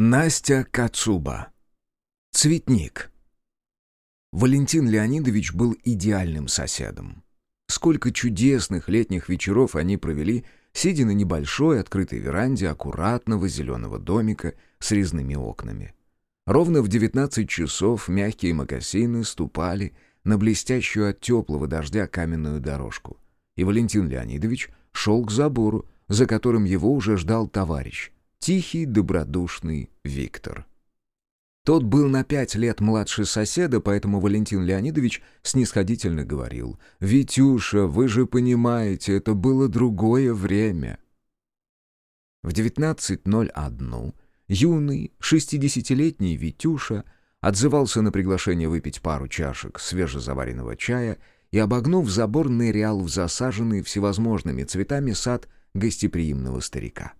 Настя Кацуба. Цветник. Валентин Леонидович был идеальным соседом. Сколько чудесных летних вечеров они провели, сидя на небольшой открытой веранде аккуратного зеленого домика с резными окнами. Ровно в 19 часов мягкие мокасины ступали на блестящую от теплого дождя каменную дорожку. И Валентин Леонидович шел к забору, за которым его уже ждал товарищ — Тихий, добродушный Виктор. Тот был на пять лет младше соседа, поэтому Валентин Леонидович снисходительно говорил, «Витюша, вы же понимаете, это было другое время». В 19.01 юный, шестидесятилетний Витюша отзывался на приглашение выпить пару чашек свежезаваренного чая и, обогнув забор, нырял в засаженный всевозможными цветами сад гостеприимного старика.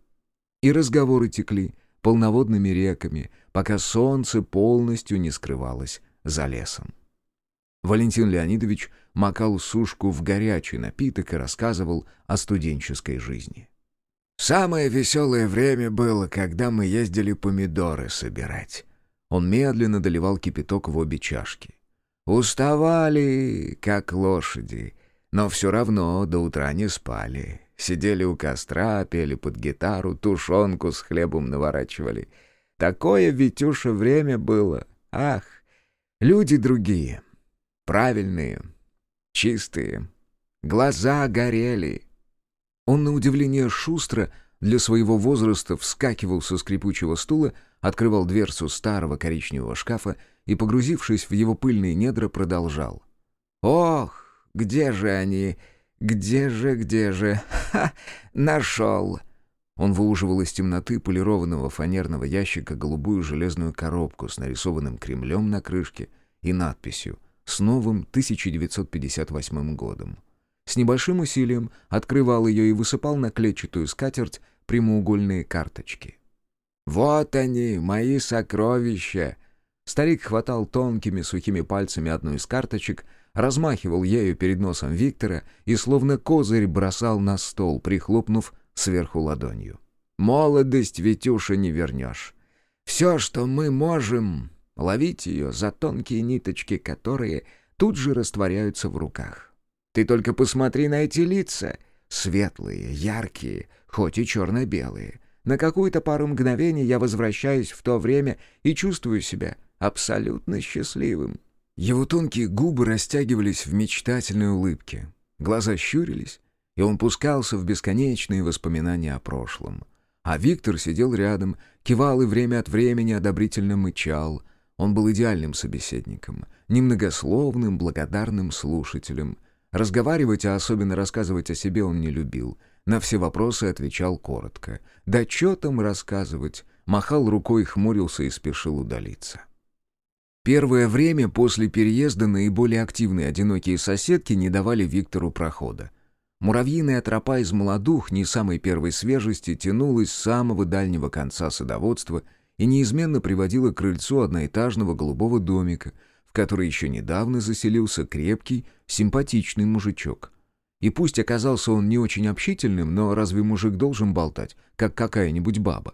И разговоры текли полноводными реками, пока солнце полностью не скрывалось за лесом. Валентин Леонидович макал сушку в горячий напиток и рассказывал о студенческой жизни. «Самое веселое время было, когда мы ездили помидоры собирать». Он медленно доливал кипяток в обе чашки. «Уставали, как лошади, но все равно до утра не спали. Сидели у костра, пели под гитару, тушенку с хлебом наворачивали. Такое, Витюша, время было. Ах, люди другие. Правильные, чистые. Глаза горели. Он, на удивление шустро, для своего возраста вскакивал со скрипучего стула, открывал дверцу старого коричневого шкафа и, погрузившись в его пыльные недра, продолжал. «Ох, где же они?» «Где же, где же? Ха! Нашел!» Он выуживал из темноты полированного фанерного ящика голубую железную коробку с нарисованным Кремлем на крышке и надписью «С новым 1958 годом». С небольшим усилием открывал ее и высыпал на клетчатую скатерть прямоугольные карточки. «Вот они, мои сокровища!» Старик хватал тонкими сухими пальцами одну из карточек — размахивал ею перед носом Виктора и словно козырь бросал на стол, прихлопнув сверху ладонью. «Молодость, Витюша, не вернешь. Все, что мы можем, ловить ее за тонкие ниточки, которые тут же растворяются в руках. Ты только посмотри на эти лица, светлые, яркие, хоть и черно-белые. На какую-то пару мгновений я возвращаюсь в то время и чувствую себя абсолютно счастливым. Его тонкие губы растягивались в мечтательной улыбке, глаза щурились, и он пускался в бесконечные воспоминания о прошлом. А Виктор сидел рядом, кивал и время от времени одобрительно мычал. Он был идеальным собеседником, немногословным, благодарным слушателем. Разговаривать, а особенно рассказывать о себе он не любил. На все вопросы отвечал коротко. «Да что там рассказывать?» Махал рукой, хмурился и спешил удалиться. Первое время после переезда наиболее активные одинокие соседки не давали Виктору прохода. Муравьиная тропа из молодух не самой первой свежести тянулась с самого дальнего конца садоводства и неизменно приводила к крыльцу одноэтажного голубого домика, в который еще недавно заселился крепкий, симпатичный мужичок. И пусть оказался он не очень общительным, но разве мужик должен болтать, как какая-нибудь баба?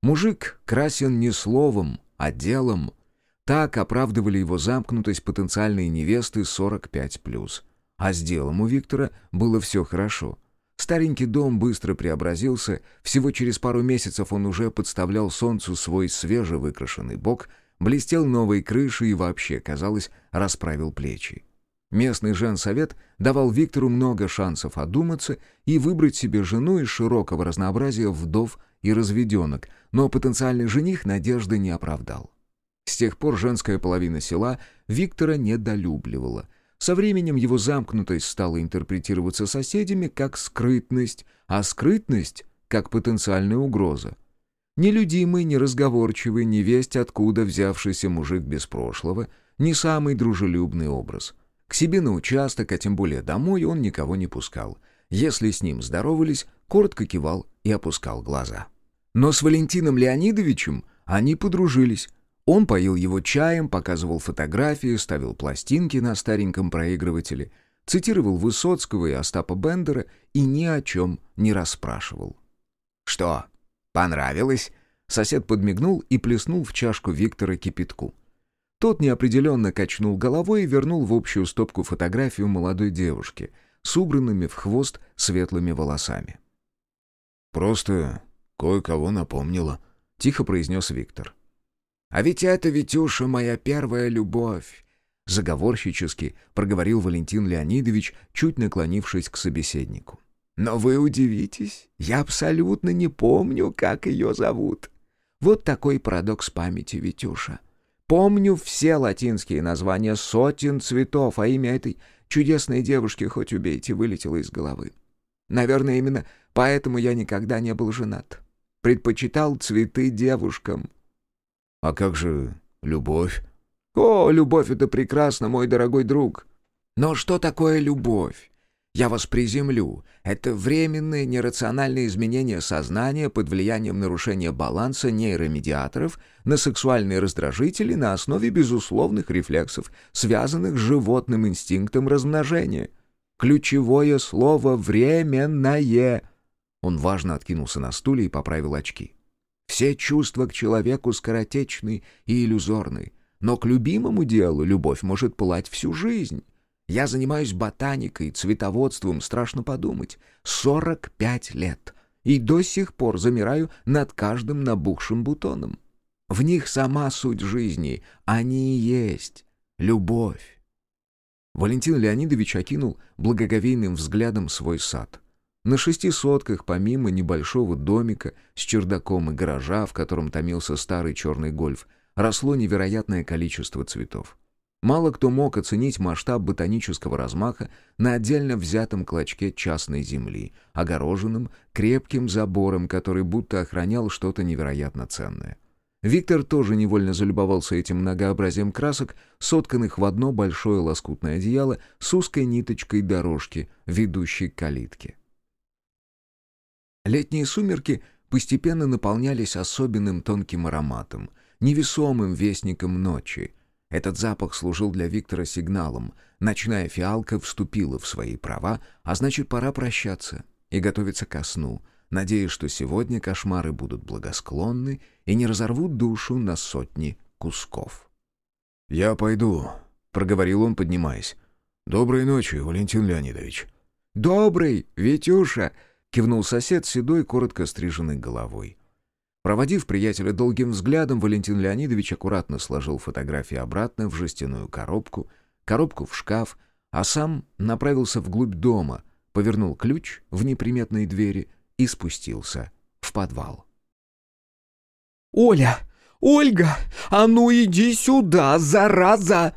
Мужик красен не словом, а делом — так оправдывали его замкнутость потенциальные невесты 45+. А с делом у Виктора было все хорошо. Старенький дом быстро преобразился, всего через пару месяцев он уже подставлял солнцу свой свежевыкрашенный бок, блестел новой крышей и вообще, казалось, расправил плечи. Местный женсовет давал Виктору много шансов одуматься и выбрать себе жену из широкого разнообразия вдов и разведенок, но потенциальный жених надежды не оправдал. С тех пор женская половина села Виктора недолюбливала. Со временем его замкнутость стала интерпретироваться соседями как скрытность, а скрытность — как потенциальная угроза. Нелюдимый, неразговорчивый, невесть откуда взявшийся мужик без прошлого — не самый дружелюбный образ. К себе на участок, а тем более домой, он никого не пускал. Если с ним здоровались, коротко кивал и опускал глаза. Но с Валентином Леонидовичем они подружились, он поил его чаем, показывал фотографии, ставил пластинки на стареньком проигрывателе, цитировал Высоцкого и Остапа Бендера и ни о чем не расспрашивал. «Что, понравилось?» Сосед подмигнул и плеснул в чашку Виктора кипятку. Тот неопределенно качнул головой и вернул в общую стопку фотографию молодой девушки с убранными в хвост светлыми волосами. «Просто кое-кого напомнила», — тихо произнес Виктор. «А ведь это, Витюша, моя первая любовь!» Заговорщически проговорил Валентин Леонидович, чуть наклонившись к собеседнику. «Но вы удивитесь, я абсолютно не помню, как ее зовут. Вот такой парадокс памяти, Витюша. Помню все латинские названия сотен цветов, а имя этой чудесной девушки, хоть убейте, вылетело из головы. Наверное, именно поэтому я никогда не был женат. Предпочитал цветы девушкам. «А как же любовь?» «О, любовь — это прекрасно, мой дорогой друг. Но что такое любовь? Я вас приземлю. Это временное нерациональное изменение сознания под влиянием нарушения баланса нейромедиаторов на сексуальные раздражители на основе безусловных рефлексов, связанных с животным инстинктом размножения. Ключевое слово «временное». Он важно откинулся на стуле и поправил очки. Все чувства к человеку скоротечны и иллюзорны, но к любимому делу любовь может пылать всю жизнь. Я занимаюсь ботаникой, цветоводством, страшно подумать. 45 лет. И до сих пор замираю над каждым набухшим бутоном. В них сама суть жизни. Они и есть любовь. Валентин Леонидович окинул благоговейным взглядом свой сад. На шести сотках, помимо небольшого домика с чердаком и гаража, в котором томился старый черный гольф, росло невероятное количество цветов. Мало кто мог оценить масштаб ботанического размаха на отдельно взятом клочке частной земли, огороженном крепким забором, который будто охранял что-то невероятно ценное. Виктор тоже невольно залюбовался этим многообразием красок, сотканных в одно большое лоскутное одеяло с узкой ниточкой дорожки, ведущей к калитке. Летние сумерки постепенно наполнялись особенным тонким ароматом, невесомым вестником ночи, этот запах служил для Виктора сигналом. Ночная фиалка вступила в свои права, а значит, пора прощаться и готовиться ко сну, надеясь, что сегодня кошмары будут благосклонны и не разорвут душу на сотни кусков. «Я пойду», — проговорил он, поднимаясь. «Доброй ночи, Валентин Леонидович». «Добрый, Витюша!» — кивнул сосед седой, коротко стриженной головой. Проводив приятеля долгим взглядом, Валентин Леонидович аккуратно сложил фотографии обратно в жестяную коробку, коробку в шкаф, а сам направился вглубь дома, повернул ключ в неприметной двери и спустился в подвал. «Оля! Ольга! А ну иди сюда, зараза!»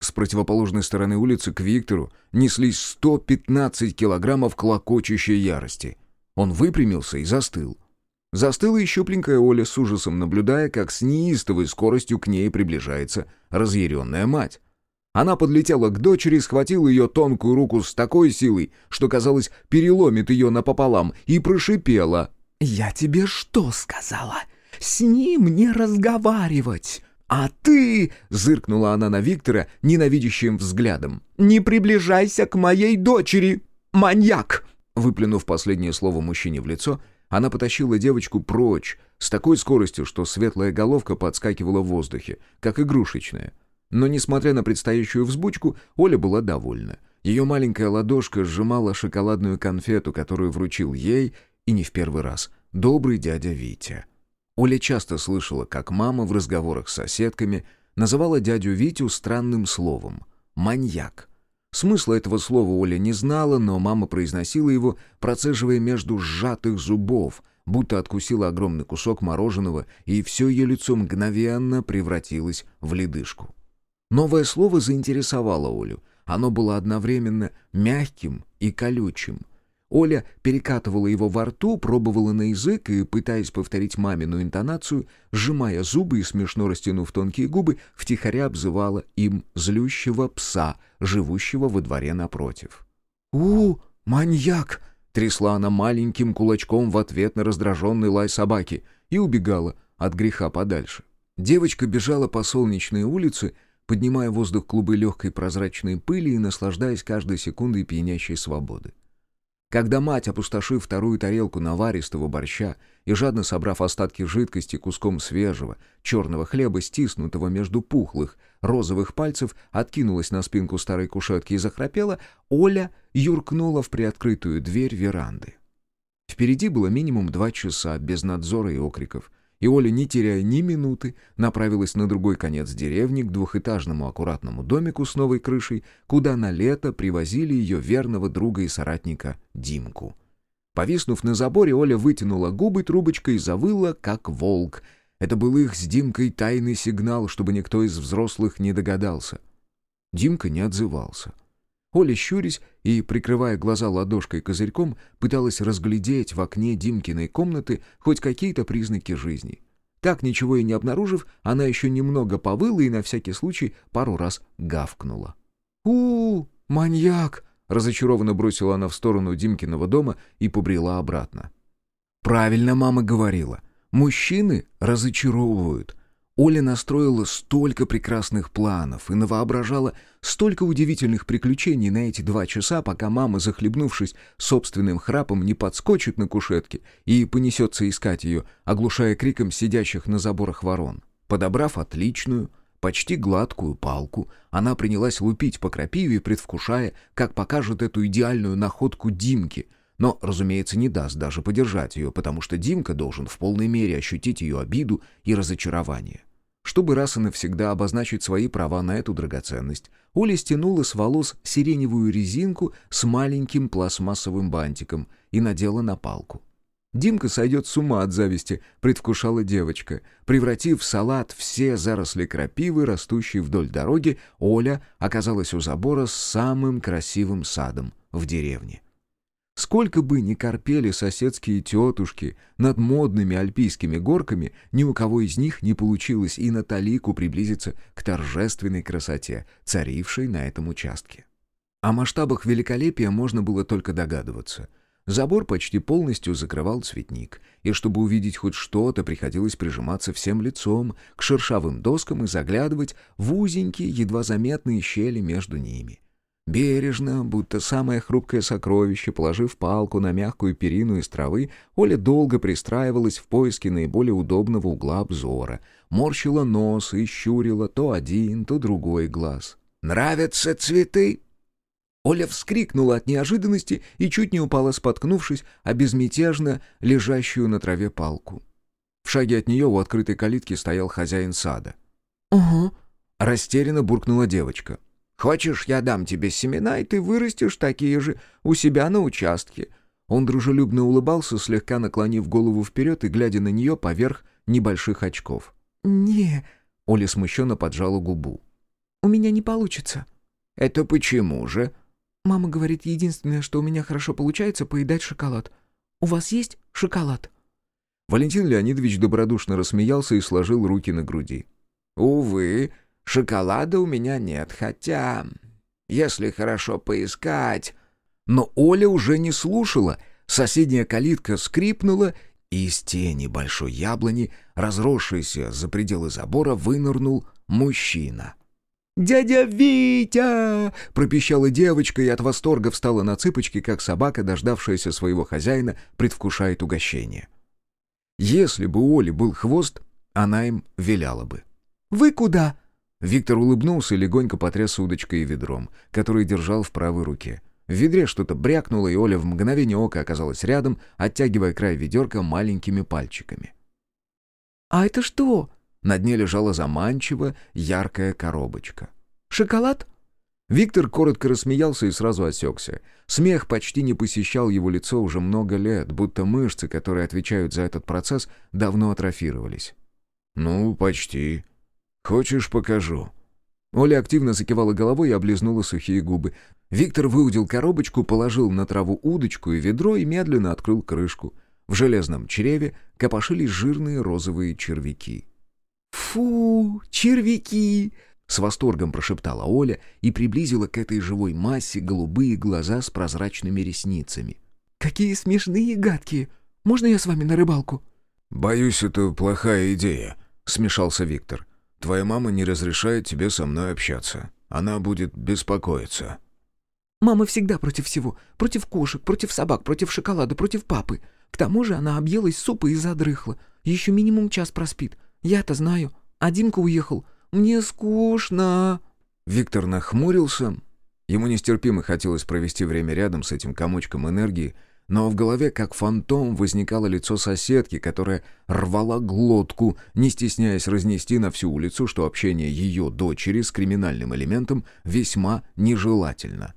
С противоположной стороны улицы к Виктору неслись 115 килограммов клокочущей ярости. Он выпрямился и застыл. Застыла еще щупленькая Оля с ужасом, наблюдая, как с неистовой скоростью к ней приближается разъяренная мать. Она подлетела к дочери, схватила ее тонкую руку с такой силой, что, казалось, переломит ее напополам, и прошипела. «Я тебе что сказала? С ним не разговаривать!» «А ты...» — зыркнула она на Виктора ненавидящим взглядом. «Не приближайся к моей дочери, маньяк!» Выплюнув последнее слово мужчине в лицо, она потащила девочку прочь с такой скоростью, что светлая головка подскакивала в воздухе, как игрушечная. Но, несмотря на предстоящую взбучку, Оля была довольна. Ее маленькая ладошка сжимала шоколадную конфету, которую вручил ей, и не в первый раз, добрый дядя Витя. Оля часто слышала, как мама в разговорах с соседками называла дядю Витю странным словом «маньяк». Смысла этого слова Оля не знала, но мама произносила его, процеживая между сжатых зубов, будто откусила огромный кусок мороженого, и все ее лицо мгновенно превратилось в ледышку. Новое слово заинтересовало Олю. Оно было одновременно мягким и колючим — Оля перекатывала его во рту, пробовала на язык и, пытаясь повторить мамину интонацию, сжимая зубы и смешно растянув тонкие губы, втихаря обзывала им злющего пса, живущего во дворе напротив. «У, маньяк!» — трясла она маленьким кулачком в ответ на раздраженный лай собаки и убегала от греха подальше. Девочка бежала по солнечной улице, поднимая воздух клубы легкой прозрачной пыли и наслаждаясь каждой секундой пьянящей свободы. Когда мать, опустошив вторую тарелку наваристого борща и жадно собрав остатки жидкости куском свежего, черного хлеба, стиснутого между пухлых, розовых пальцев, откинулась на спинку старой кушетки и захрапела, Оля юркнула в приоткрытую дверь веранды. Впереди было минимум два часа без надзора и окриков, и Оля, не теряя ни минуты, направилась на другой конец деревни к двухэтажному аккуратному домику с новой крышей, куда на лето привозили ее верного друга и соратника Димку. Повиснув на заборе, Оля вытянула губы трубочкой и завыла, как волк. Это был их с Димкой тайный сигнал, чтобы никто из взрослых не догадался. Димка не отзывался. — Оля, щурясь и прикрывая глаза ладошкой козырьком, пыталась разглядеть в окне Димкиной комнаты хоть какие-то признаки жизни. Так, ничего и не обнаружив, она еще немного повыла и на всякий случай пару раз гавкнула. у, -у маньяк!» — разочарованно бросила она в сторону Димкиного дома и побрела обратно. «Правильно мама говорила. Мужчины разочаровывают. Оля настроила столько прекрасных планов и навоображала столько удивительных приключений на эти два часа, пока мама, захлебнувшись собственным храпом, не подскочит на кушетке и понесется искать ее, оглушая криком сидящих на заборах ворон. Подобрав отличную, почти гладкую палку, она принялась лупить по крапиве, предвкушая, как покажет эту идеальную находку Димке, но, разумеется, не даст даже подержать ее, потому что Димка должен в полной мере ощутить ее обиду и разочарование. Чтобы раз и навсегда обозначить свои права на эту драгоценность, Оля стянула с волос сиреневую резинку с маленьким пластмассовым бантиком и надела на палку. Димка сойдет с ума от зависти, предвкушала девочка. Превратив в салат все заросли крапивы, растущие вдоль дороги, Оля оказалась у забора с самым красивым садом в деревне. Сколько бы ни корпели соседские тетушки над модными альпийскими горками, ни у кого из них не получилось и на талику приблизиться к торжественной красоте, царившей на этом участке. О масштабах великолепия можно было только догадываться. Забор почти полностью закрывал цветник, и чтобы увидеть хоть что-то, приходилось прижиматься всем лицом к шершавым доскам и заглядывать в узенькие, едва заметные щели между ними — Бережно, будто самое хрупкое сокровище, положив палку на мягкую перину из травы, Оля долго пристраивалась в поиске наиболее удобного угла обзора, морщила нос и щурила то один, то другой глаз. «Нравятся цветы?» Оля вскрикнула от неожиданности и чуть не упала, споткнувшись, о безмятежно лежащую на траве палку. В шаге от нее у открытой калитки стоял хозяин сада. «Угу», — растерянно буркнула девочка. Хочешь, я дам тебе семена, и ты вырастешь такие же у себя на участке». Он дружелюбно улыбался, слегка наклонив голову вперед и глядя на нее поверх небольших очков. «Не...» — Оля смущенно поджала губу. «У меня не получится». «Это почему же?» «Мама говорит, единственное, что у меня хорошо получается, поедать шоколад. У вас есть шоколад?» Валентин Леонидович добродушно рассмеялся и сложил руки на груди. «Увы, Шоколада у меня нет, хотя... Если хорошо поискать...» Но Оля уже не слушала. Соседняя калитка скрипнула, и из тени большой яблони, разросшейся за пределы забора, вынырнул мужчина. «Дядя Витя!» — пропищала девочка и от восторга встала на цыпочки, как собака, дождавшаяся своего хозяина, предвкушает угощение. Если бы у Оли был хвост, она им виляла бы. «Вы куда?» Виктор улыбнулся и легонько потряс удочкой и ведром, который держал в правой руке. В ведре что-то брякнуло, и Оля в мгновение ока оказалась рядом, оттягивая край ведерка маленькими пальчиками. «А это что?» На дне лежала заманчиво яркая коробочка. «Шоколад?» Виктор коротко рассмеялся и сразу осекся. Смех почти не посещал его лицо уже много лет, будто мышцы, которые отвечают за этот процесс, давно атрофировались. «Ну, почти», «Хочешь, покажу?» Оля активно закивала головой и облизнула сухие губы. Виктор выудил коробочку, положил на траву удочку и ведро и медленно открыл крышку. В железном чреве копошились жирные розовые червяки. «Фу, червяки!» — с восторгом прошептала Оля и приблизила к этой живой массе голубые глаза с прозрачными ресницами. «Какие смешные и гадкие! Можно я с вами на рыбалку?» «Боюсь, это плохая идея», — смешался Виктор. Твоя мама не разрешает тебе со мной общаться. Она будет беспокоиться». Мама всегда против всего. Против кошек, против собак, против шоколада, против папы. К тому же она объелась супа и задрыхла. Еще минимум час проспит. Я-то знаю. А Димка уехал. Мне скучно». Виктор нахмурился. Ему нестерпимо хотелось провести время рядом с этим комочком энергии, но в голове, как фантом, возникало лицо соседки, которая рвала глотку, не стесняясь разнести на всю улицу, что общение ее дочери с криминальным элементом весьма нежелательно.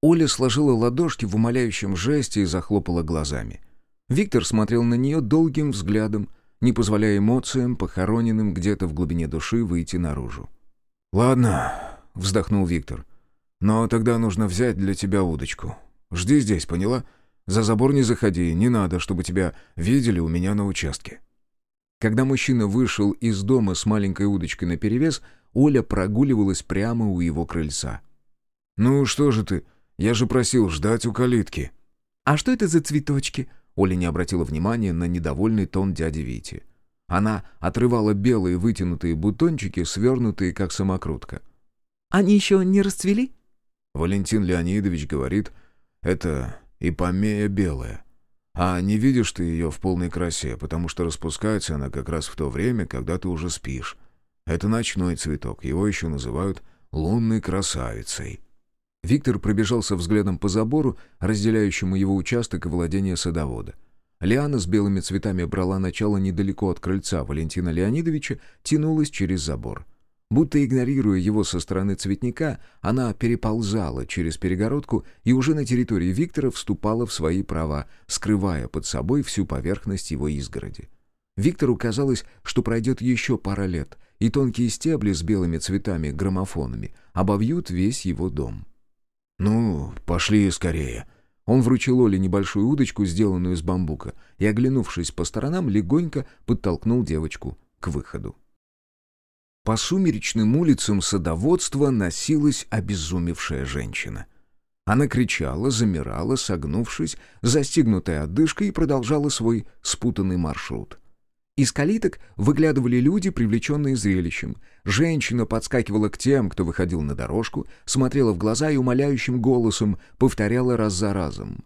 Оля сложила ладошки в умоляющем жесте и захлопала глазами. Виктор смотрел на нее долгим взглядом, не позволяя эмоциям, похороненным где-то в глубине души, выйти наружу. «Ладно», — вздохнул Виктор, — «но тогда нужно взять для тебя удочку. Жди здесь, поняла? За забор не заходи, не надо, чтобы тебя видели у меня на участке». Когда мужчина вышел из дома с маленькой удочкой наперевес, Оля прогуливалась прямо у его крыльца. «Ну что же ты? Я же просил ждать у калитки». «А что это за цветочки?» Оля не обратила внимания на недовольный тон дяди Вити. Она отрывала белые вытянутые бутончики, свернутые, как самокрутка. «Они еще не расцвели?» Валентин Леонидович говорит, это ипомея белая. А не видишь ты ее в полной красе, потому что распускается она как раз в то время, когда ты уже спишь. Это ночной цветок, его еще называют лунной красавицей. Виктор пробежался взглядом по забору, разделяющему его участок и владение садовода. Лиана с белыми цветами брала начало недалеко от крыльца Валентина Леонидовича, тянулась через забор. Будто игнорируя его со стороны цветника, она переползала через перегородку и уже на территории Виктора вступала в свои права, скрывая под собой всю поверхность его изгороди. Виктору казалось, что пройдет еще пара лет, и тонкие стебли с белыми цветами-граммофонами обовьют весь его дом. «Ну, пошли скорее». Он вручил Оле небольшую удочку, сделанную из бамбука, и, оглянувшись по сторонам, легонько подтолкнул девочку к выходу. По сумеречным улицам садоводства носилась обезумевшая женщина. Она кричала, замирала, согнувшись, застигнутая отдышкой, и продолжала свой спутанный маршрут — из калиток выглядывали люди, привлеченные зрелищем. Женщина подскакивала к тем, кто выходил на дорожку, смотрела в глаза и умоляющим голосом повторяла раз за разом.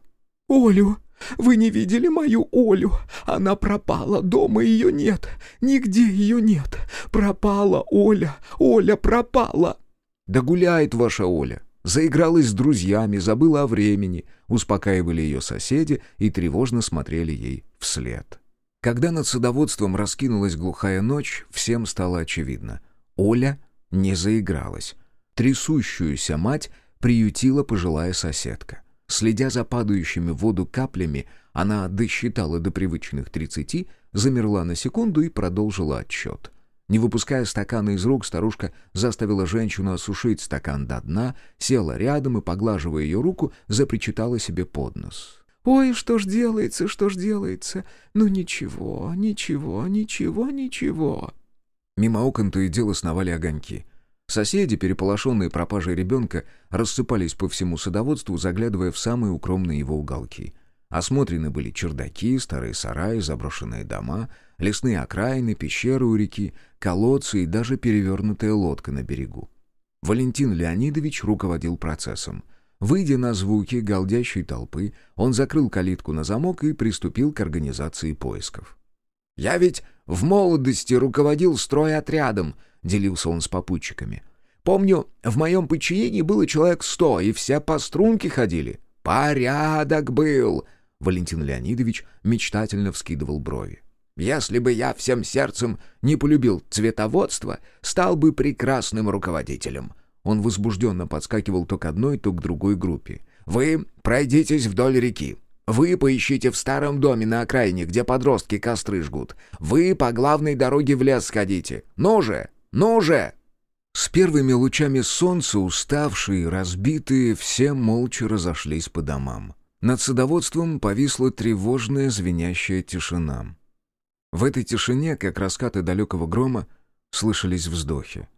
«Олю! Вы не видели мою Олю? Она пропала, дома ее нет, нигде ее нет. Пропала Оля, Оля пропала!» «Да гуляет ваша Оля!» Заигралась с друзьями, забыла о времени, успокаивали ее соседи и тревожно смотрели ей вслед. Когда над садоводством раскинулась глухая ночь, всем стало очевидно. Оля не заигралась. Трясущуюся мать приютила пожилая соседка. Следя за падающими в воду каплями, она досчитала до привычных тридцати, замерла на секунду и продолжила отсчет. Не выпуская стакана из рук, старушка заставила женщину осушить стакан до дна, села рядом и, поглаживая ее руку, запричитала себе под нос. Ой, что ж делается, что ж делается? Ну ничего, ничего, ничего, ничего. Мимо окон то и дело сновали огоньки. Соседи, переполошенные пропажей ребенка, рассыпались по всему садоводству, заглядывая в самые укромные его уголки. Осмотрены были чердаки, старые сараи, заброшенные дома, лесные окраины, пещеры у реки, колодцы и даже перевернутая лодка на берегу. Валентин Леонидович руководил процессом. Выйдя на звуки галдящей толпы, он закрыл калитку на замок и приступил к организации поисков. «Я ведь в молодости руководил стройотрядом», — делился он с попутчиками. «Помню, в моем подчинении было человек сто, и все по струнке ходили. Порядок был!» Валентин Леонидович мечтательно вскидывал брови. «Если бы я всем сердцем не полюбил цветоводство, стал бы прекрасным руководителем. Он возбужденно подскакивал то к одной, то к другой группе. «Вы пройдитесь вдоль реки. Вы поищите в старом доме на окраине, где подростки костры жгут. Вы по главной дороге в лес сходите. Ну же! Ну же!» С первыми лучами солнца, уставшие и разбитые, все молча разошлись по домам. Над садоводством повисла тревожная звенящая тишина. В этой тишине, как раскаты далекого грома, слышались вздохи.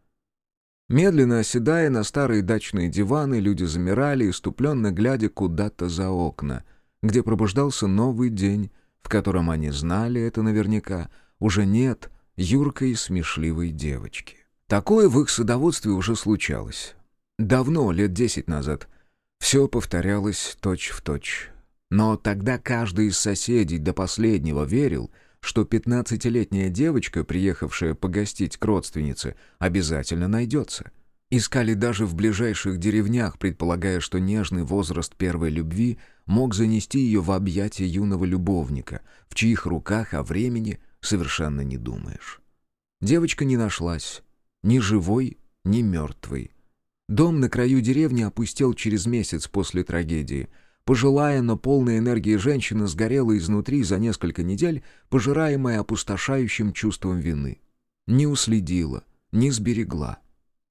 Медленно оседая на старые дачные диваны, люди замирали, иступленно глядя куда-то за окна, где пробуждался новый день, в котором они знали это наверняка, уже нет юркой смешливой девочки. Такое в их садоводстве уже случалось. Давно, лет десять назад. Все повторялось точь-в-точь. Но тогда каждый из соседей до последнего верил, что пятнадцатилетняя девочка, приехавшая погостить к родственнице, обязательно найдется. Искали даже в ближайших деревнях, предполагая, что нежный возраст первой любви мог занести ее в объятия юного любовника, в чьих руках о времени совершенно не думаешь. Девочка не нашлась, ни живой, ни мертвой. Дом на краю деревни опустел через месяц после трагедии. Пожилая, но полная энергии женщина сгорела изнутри за несколько недель, пожираемая опустошающим чувством вины. Не уследила, не сберегла.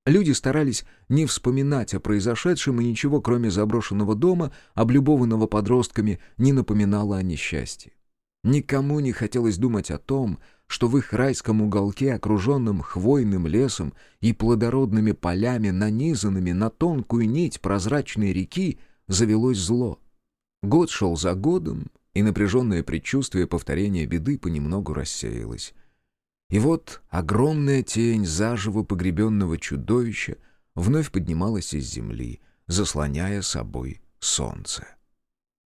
Люди старались не вспоминать о произошедшем, и ничего, кроме заброшенного дома, облюбованного подростками, не напоминало о несчастье. Никому не хотелось думать о том, что в их райском уголке, окруженном хвойным лесом и плодородными полями, нанизанными на тонкую нить прозрачной реки, завелось зло. Год шел за годом, и напряженное предчувствие повторения беды понемногу рассеялось. И вот огромная тень заживо погребенного чудовища вновь поднималась из земли, заслоняя собой солнце.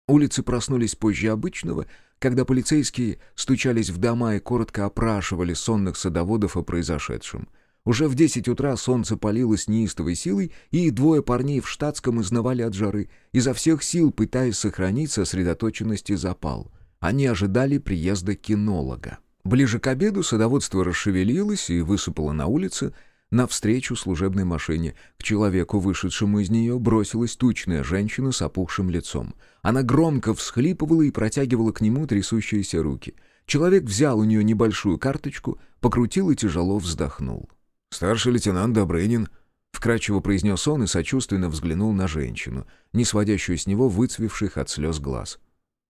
Улицы проснулись позже обычного — когда полицейские стучались в дома и коротко опрашивали сонных садоводов о произошедшем. Уже в десять утра солнце палило неистовой силой, и двое парней в штатском изнавали от жары, изо всех сил пытаясь сохранить сосредоточенность и запал. Они ожидали приезда кинолога. Ближе к обеду садоводство расшевелилось и высыпало на улице, Навстречу служебной машине к человеку, вышедшему из нее, бросилась тучная женщина с опухшим лицом. Она громко всхлипывала и протягивала к нему трясущиеся руки. Человек взял у нее небольшую карточку, покрутил и тяжело вздохнул. «Старший лейтенант Добрынин», — вкрадчиво произнес он и сочувственно взглянул на женщину, не сводящую с него выцвевших от слез глаз.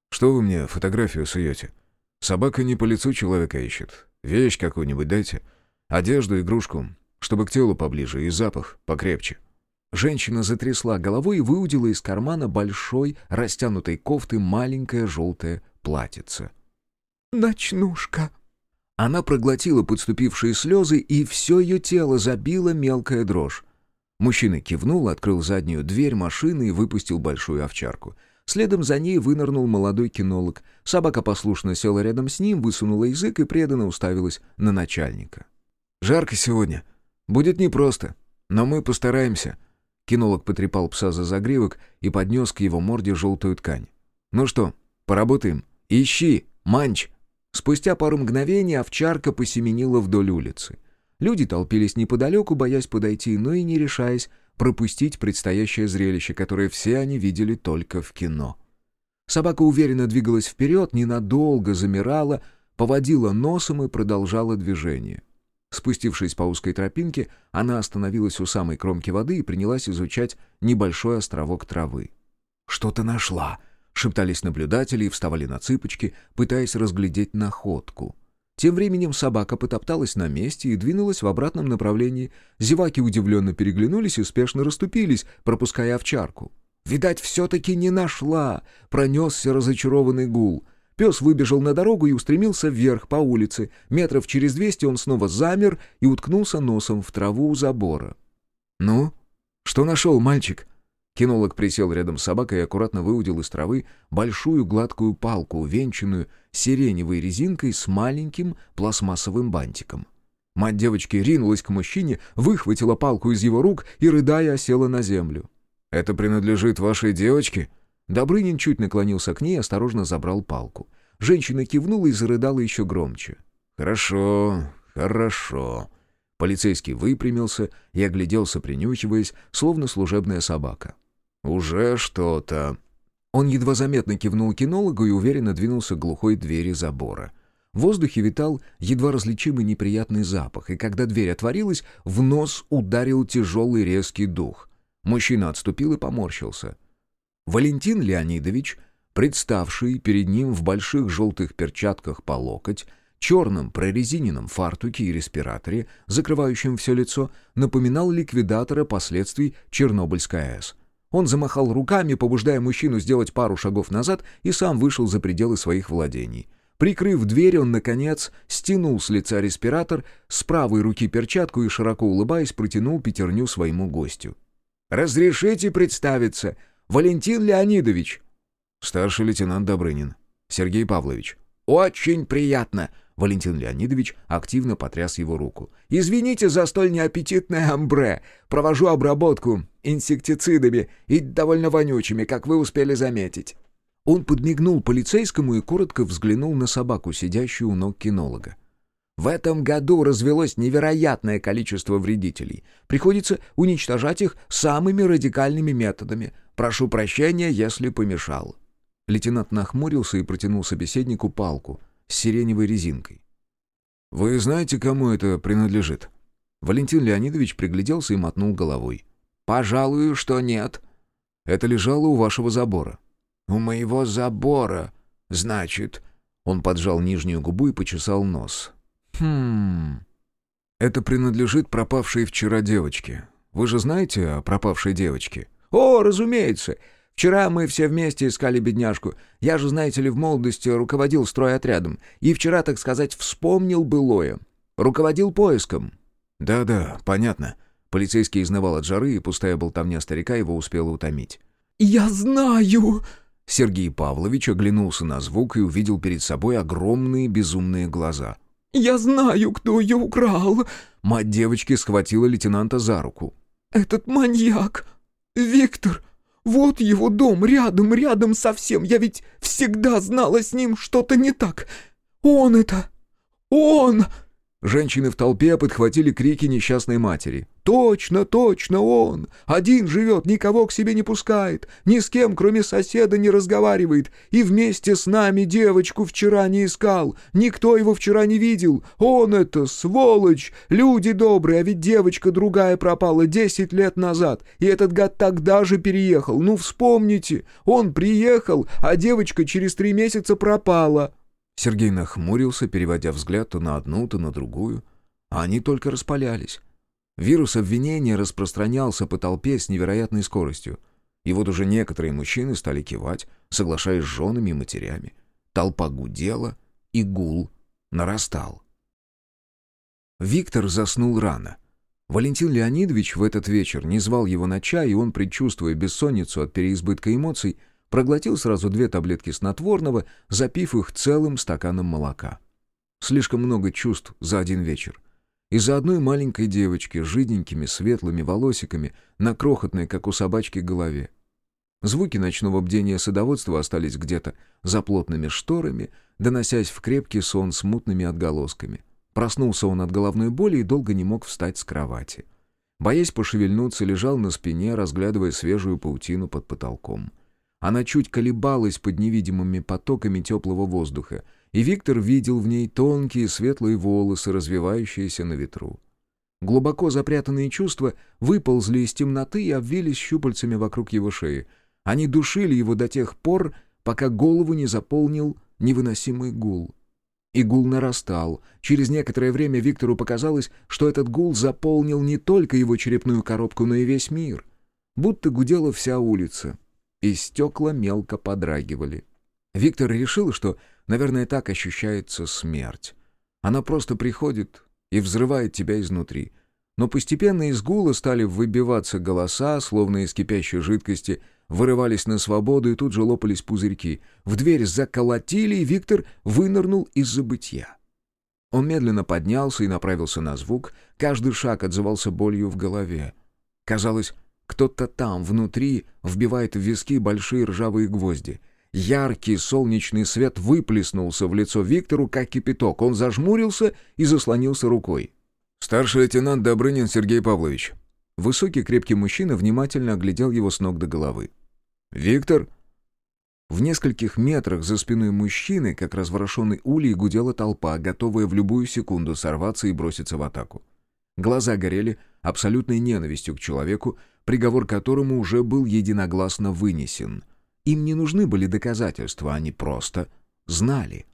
«Что вы мне фотографию суете? Собака не по лицу человека ищет. Вещь какую-нибудь дайте. Одежду, игрушку чтобы к телу поближе и запах покрепче. Женщина затрясла головой и выудила из кармана большой, растянутой кофты маленькое желтое платьице. «Ночнушка!» Она проглотила подступившие слезы, и все ее тело забило мелкая дрожь. Мужчина кивнул, открыл заднюю дверь машины и выпустил большую овчарку. Следом за ней вынырнул молодой кинолог. Собака послушно села рядом с ним, высунула язык и преданно уставилась на начальника. «Жарко сегодня», «Будет непросто, но мы постараемся». Кинолог потрепал пса за загривок и поднес к его морде желтую ткань. «Ну что, поработаем? Ищи, манч!» Спустя пару мгновений овчарка посеменила вдоль улицы. Люди толпились неподалеку, боясь подойти, но и не решаясь пропустить предстоящее зрелище, которое все они видели только в кино. Собака уверенно двигалась вперед, ненадолго замирала, поводила носом и продолжала движение. Спустившись по узкой тропинке, она остановилась у самой кромки воды и принялась изучать небольшой островок травы. «Что-то нашла!» — шептались наблюдатели и вставали на цыпочки, пытаясь разглядеть находку. Тем временем собака потопталась на месте и двинулась в обратном направлении. Зеваки удивленно переглянулись и спешно расступились, пропуская овчарку. «Видать, все-таки не нашла!» — пронесся разочарованный гул — Пес выбежал на дорогу и устремился вверх по улице. Метров через двести он снова замер и уткнулся носом в траву у забора. «Ну, что нашел мальчик?» Кинолог присел рядом с собакой и аккуратно выудил из травы большую гладкую палку, увенчанную сиреневой резинкой с маленьким пластмассовым бантиком. Мать девочки ринулась к мужчине, выхватила палку из его рук и, рыдая, осела на землю. «Это принадлежит вашей девочке?» Добрынин чуть наклонился к ней и осторожно забрал палку. Женщина кивнула и зарыдала еще громче. «Хорошо, хорошо». Полицейский выпрямился и огляделся, принюхиваясь, словно служебная собака. «Уже что-то». Он едва заметно кивнул кинологу и уверенно двинулся к глухой двери забора. В воздухе витал едва различимый неприятный запах, и когда дверь отворилась, в нос ударил тяжелый резкий дух. Мужчина отступил и поморщился — Валентин Леонидович, представший перед ним в больших желтых перчатках по локоть, черном прорезиненном фартуке и респираторе, закрывающем все лицо, напоминал ликвидатора последствий Чернобыльской АЭС. Он замахал руками, побуждая мужчину сделать пару шагов назад, и сам вышел за пределы своих владений. Прикрыв дверь, он, наконец, стянул с лица респиратор, с правой руки перчатку и, широко улыбаясь, протянул пятерню своему гостю. «Разрешите представиться?» Валентин Леонидович». «Старший лейтенант Добрынин. Сергей Павлович». «Очень приятно!» Валентин Леонидович активно потряс его руку. «Извините за столь неаппетитное амбре. Провожу обработку инсектицидами и довольно вонючими, как вы успели заметить». Он подмигнул полицейскому и коротко взглянул на собаку, сидящую у ног кинолога. В этом году развелось невероятное количество вредителей. Приходится уничтожать их самыми радикальными методами. Прошу прощения, если помешал». Лейтенант нахмурился и протянул собеседнику палку с сиреневой резинкой. «Вы знаете, кому это принадлежит?» Валентин Леонидович пригляделся и мотнул головой. «Пожалуй, что нет». «Это лежало у вашего забора». «У моего забора, значит...» Он поджал нижнюю губу и почесал нос. «Хм...» «Это принадлежит пропавшей вчера девочке. Вы же знаете о пропавшей девочке?» «О, разумеется. Вчера мы все вместе искали бедняжку. Я же, знаете ли, в молодости руководил стройотрядом. И вчера, так сказать, вспомнил былое. Руководил поиском». «Да-да, понятно». Полицейский изнывал от жары, и пустая болтовня старика его успела утомить. «Я знаю!» Сергей Павлович оглянулся на звук и увидел перед собой огромные безумные глаза. «Я знаю, кто ее украл!» Мать девочки схватила лейтенанта за руку. «Этот маньяк! Виктор! Вот его дом, рядом, рядом совсем! Я ведь всегда знала с ним что-то не так! Он это! Он!» Женщины в толпе подхватили крики несчастной матери. «Точно, точно он! Один живет, никого к себе не пускает, ни с кем, кроме соседа, не разговаривает, и вместе с нами девочку вчера не искал, никто его вчера не видел. Он это, сволочь! Люди добрые, а ведь девочка другая пропала десять лет назад, и этот гад тогда же переехал. Ну, вспомните, он приехал, а девочка через три месяца пропала». Сергей нахмурился, переводя взгляд то на одну, то на другую. А они только распалялись. Вирус обвинения распространялся по толпе с невероятной скоростью. И вот уже некоторые мужчины стали кивать, соглашаясь с женами и матерями. Толпа гудела, и гул нарастал. Виктор заснул рано. Валентин Леонидович в этот вечер не звал его на чай, и он, предчувствуя бессонницу от переизбытка эмоций, проглотил сразу две таблетки снотворного, запив их целым стаканом молока. Слишком много чувств за один вечер. Из-за одной маленькой девочки с жиденькими светлыми волосиками на крохотной, как у собачки, голове. Звуки ночного бдения садоводства остались где-то за плотными шторами, доносясь в крепкий сон с мутными отголосками. Проснулся он от головной боли и долго не мог встать с кровати. Боясь пошевельнуться, лежал на спине, разглядывая свежую паутину под потолком. Она чуть колебалась под невидимыми потоками теплого воздуха, и Виктор видел в ней тонкие светлые волосы, развивающиеся на ветру. Глубоко запрятанные чувства выползли из темноты и обвились щупальцами вокруг его шеи. Они душили его до тех пор, пока голову не заполнил невыносимый гул. И гул нарастал. Через некоторое время Виктору показалось, что этот гул заполнил не только его черепную коробку, но и весь мир. Будто гудела вся улица и стекла мелко подрагивали. Виктор решил, что, наверное, так ощущается смерть. Она просто приходит и взрывает тебя изнутри. Но постепенно из гула стали выбиваться голоса, словно из кипящей жидкости, вырывались на свободу и тут же лопались пузырьки. В дверь заколотили, и Виктор вынырнул из забытья. Он медленно поднялся и направился на звук, каждый шаг отзывался болью в голове. Казалось, кто-то там, внутри, вбивает в виски большие ржавые гвозди. Яркий солнечный свет выплеснулся в лицо Виктору, как кипяток. Он зажмурился и заслонился рукой. «Старший лейтенант Добрынин Сергей Павлович». Высокий крепкий мужчина внимательно оглядел его с ног до головы. «Виктор?» В нескольких метрах за спиной мужчины, как разворошенный улей, гудела толпа, готовая в любую секунду сорваться и броситься в атаку. Глаза горели абсолютной ненавистью к человеку, приговор которому уже был единогласно вынесен. Им не нужны были доказательства, они просто знали.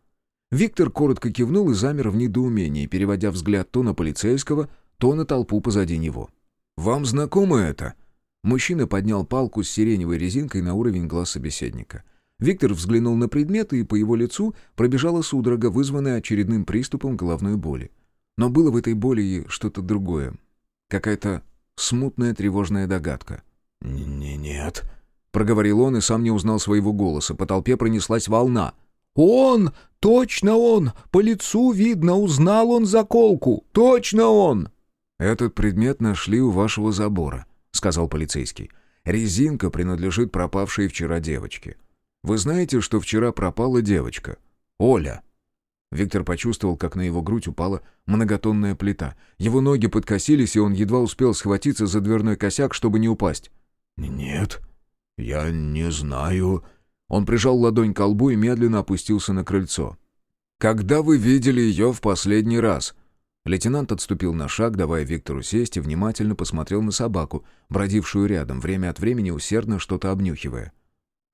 Виктор коротко кивнул и замер в недоумении, переводя взгляд то на полицейского, то на толпу позади него. «Вам знакомо это?» Мужчина поднял палку с сиреневой резинкой на уровень глаз собеседника. Виктор взглянул на предметы, и по его лицу пробежала судорога, вызванная очередным приступом головной боли. Но было в этой боли и что-то другое. Какая-то Смутная тревожная догадка. «Нет», проговорил он и сам не узнал своего голоса. По толпе пронеслась волна. «Он! Точно он! По лицу видно, узнал он заколку! Точно он!» «Этот предмет нашли у вашего забора», — сказал полицейский. «Резинка принадлежит пропавшей вчера девочке. Вы знаете, что вчера пропала девочка? Оля». Виктор почувствовал, как на его грудь упала многотонная плита. Его ноги подкосились, и он едва успел схватиться за дверной косяк, чтобы не упасть. «Нет, я не знаю». Он прижал ладонь к колбу и медленно опустился на крыльцо. «Когда вы видели ее в последний раз?» Лейтенант отступил на шаг, давая Виктору сесть, и внимательно посмотрел на собаку, бродившую рядом, время от времени усердно что-то обнюхивая.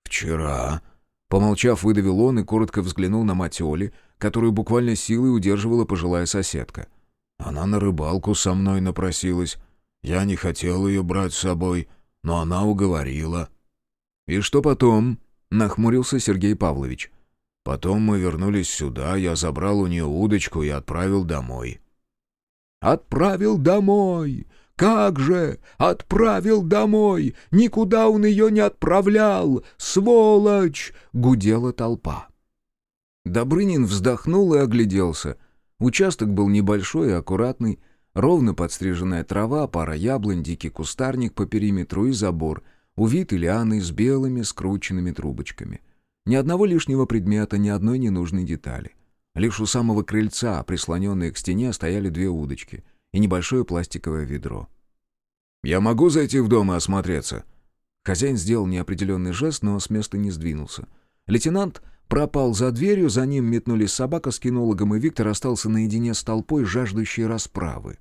«Вчера», Помолчав, выдавил он и коротко взглянул на мать Оли, которую буквально силой удерживала пожилая соседка. «Она на рыбалку со мной напросилась. Я не хотел ее брать с собой, но она уговорила». «И что потом?» — нахмурился Сергей Павлович. «Потом мы вернулись сюда, я забрал у нее удочку и отправил домой». «Отправил домой! Как же! Отправил домой! Никуда он ее не отправлял! Сволочь!» — гудела толпа. Добрынин вздохнул и огляделся. Участок был небольшой и аккуратный, ровно подстриженная трава, пара яблонь, дикий кустарник по периметру и забор, увитый лианой с белыми скрученными трубочками. Ни одного лишнего предмета, ни одной ненужной детали. Лишь у самого крыльца, прислоненные к стене, стояли две удочки — и небольшое пластиковое ведро. «Я могу зайти в дом и осмотреться?» Хозяин сделал неопределенный жест, но с места не сдвинулся. Лейтенант пропал за дверью, за ним метнулись собака с кинологом, и Виктор остался наедине с толпой, жаждущей расправы.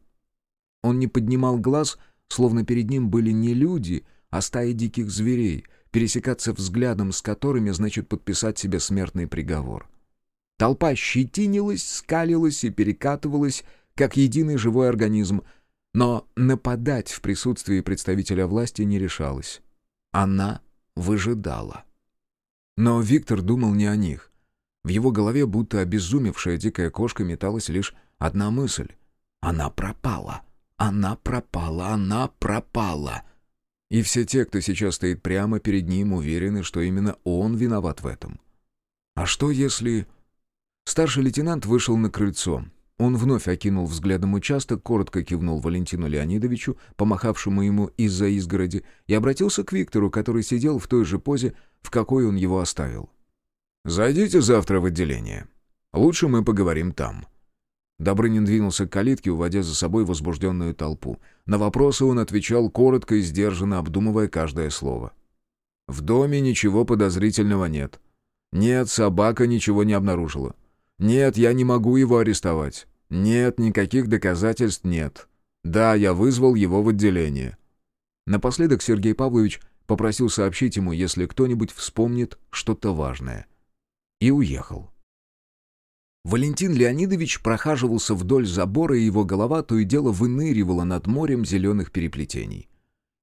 Он не поднимал глаз, словно перед ним были не люди, а стаи диких зверей, пересекаться взглядом с которыми значит подписать себе смертный приговор. Толпа щетинилась, скалилась и перекатывалась, как единый живой организм, но нападать в присутствии представителя власти не решалась. Она выжидала. Но Виктор думал не о них. В его голове, будто обезумевшая дикая кошка, металась лишь одна мысль. «Она пропала! Она пропала! Она пропала!» И все те, кто сейчас стоит прямо перед ним, уверены, что именно он виноват в этом. А что если... Старший лейтенант вышел на крыльцо. Он вновь окинул взглядом участок, коротко кивнул Валентину Леонидовичу, помахавшему ему из-за изгороди, и обратился к Виктору, который сидел в той же позе, в какой он его оставил. «Зайдите завтра в отделение. Лучше мы поговорим там». Добрынин двинулся к калитке, уводя за собой возбужденную толпу. На вопросы он отвечал коротко и сдержанно, обдумывая каждое слово. «В доме ничего подозрительного нет. Нет, собака ничего не обнаружила. Нет, я не могу его арестовать. Нет, никаких доказательств нет. Да, я вызвал его в отделение. Напоследок Сергей Павлович попросил сообщить ему, если кто-нибудь вспомнит что-то важное. И уехал. Валентин Леонидович прохаживался вдоль забора, и его голова то и дело выныривала над морем зеленых переплетений.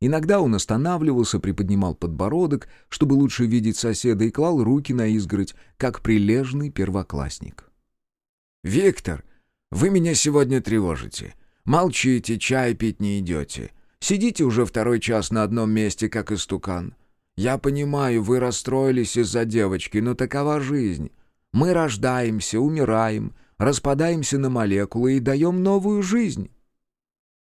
Иногда он останавливался, приподнимал подбородок, чтобы лучше видеть соседа, и клал руки на изгородь, как прилежный первоклассник. «Виктор, вы меня сегодня тревожите. Молчите, чай пить не идете. Сидите уже второй час на одном месте, как истукан. Я понимаю, вы расстроились из-за девочки, но такова жизнь. Мы рождаемся, умираем, распадаемся на молекулы и даем новую жизнь».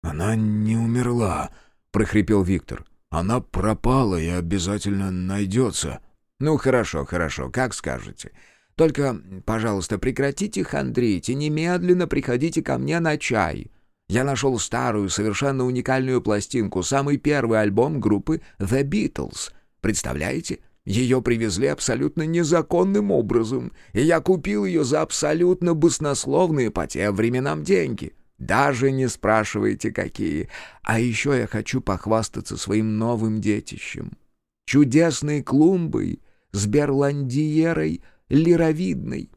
«Она не умерла», — прохрипел Виктор. «Она пропала и обязательно найдется». «Ну, хорошо, хорошо, как скажете. Только, пожалуйста, прекратите хандрить и немедленно приходите ко мне на чай. Я нашел старую, совершенно уникальную пластинку, самый первый альбом группы The Beatles. Представляете? Ее привезли абсолютно незаконным образом, и я купил ее за абсолютно баснословные по тем временам деньги. Даже не спрашивайте, какие. А еще я хочу похвастаться своим новым детищем. Чудесной клумбой с берландиерой — лировидный.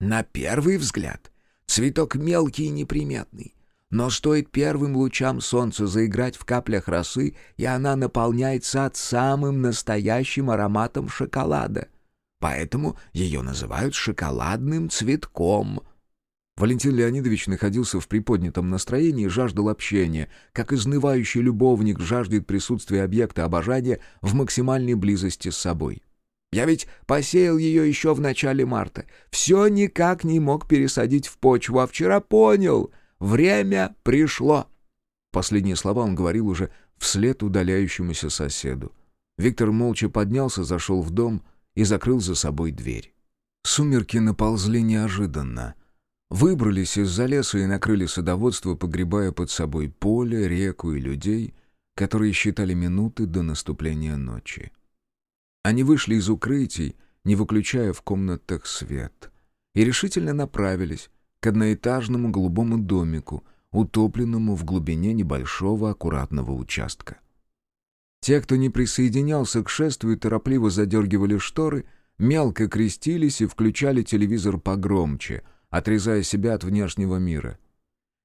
На первый взгляд цветок мелкий и неприметный, но стоит первым лучам солнца заиграть в каплях росы, и она наполняет сад самым настоящим ароматом шоколада. Поэтому ее называют шоколадным цветком. Валентин Леонидович находился в приподнятом настроении и жаждал общения, как изнывающий любовник жаждет присутствия объекта обожания в максимальной близости с собой. «Я ведь посеял ее еще в начале марта. Все никак не мог пересадить в почву, а вчера понял. Время пришло». Последние слова он говорил уже вслед удаляющемуся соседу. Виктор молча поднялся, зашел в дом и закрыл за собой дверь. Сумерки наползли неожиданно. Выбрались из-за леса и накрыли садоводство, погребая под собой поле, реку и людей, которые считали минуты до наступления ночи. Они вышли из укрытий, не выключая в комнатах свет, и решительно направились к одноэтажному голубому домику, утопленному в глубине небольшого аккуратного участка. Те, кто не присоединялся к шествию, торопливо задергивали шторы, мелко крестились и включали телевизор погромче — отрезая себя от внешнего мира.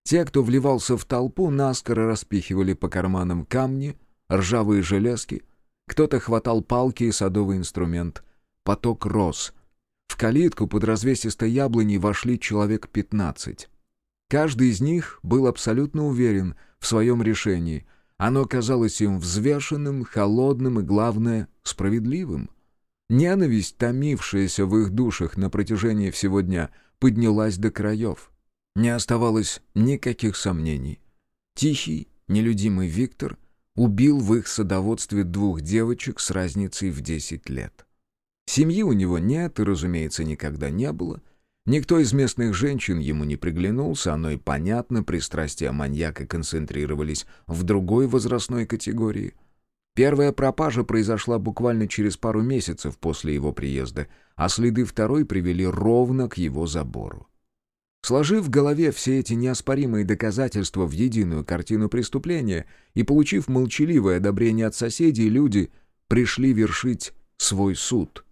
Те, кто вливался в толпу, наскоро распихивали по карманам камни, ржавые железки, кто-то хватал палки и садовый инструмент. Поток рос. Калитку под развесистой яблоней вошли человек пятнадцать. Каждый из них был абсолютно уверен в своем решении. Оно казалось им взвешенным, холодным и, главное, справедливым. Ненависть, томившаяся в их душах на протяжении всего дня, поднялась до краев. Не оставалось никаких сомнений. Тихий, нелюдимый Виктор убил в их садоводстве двух девочек с разницей в десять лет. Семьи у него нет и, разумеется, никогда не было. Никто из местных женщин ему не приглянулся, оно и понятно, пристрастия маньяка концентрировались в другой возрастной категории. Первая пропажа произошла буквально через пару месяцев после его приезда, а следы второй привели ровно к его забору. Сложив в голове все эти неоспоримые доказательства в единую картину преступления и получив молчаливое одобрение от соседей, люди пришли вершить свой суд.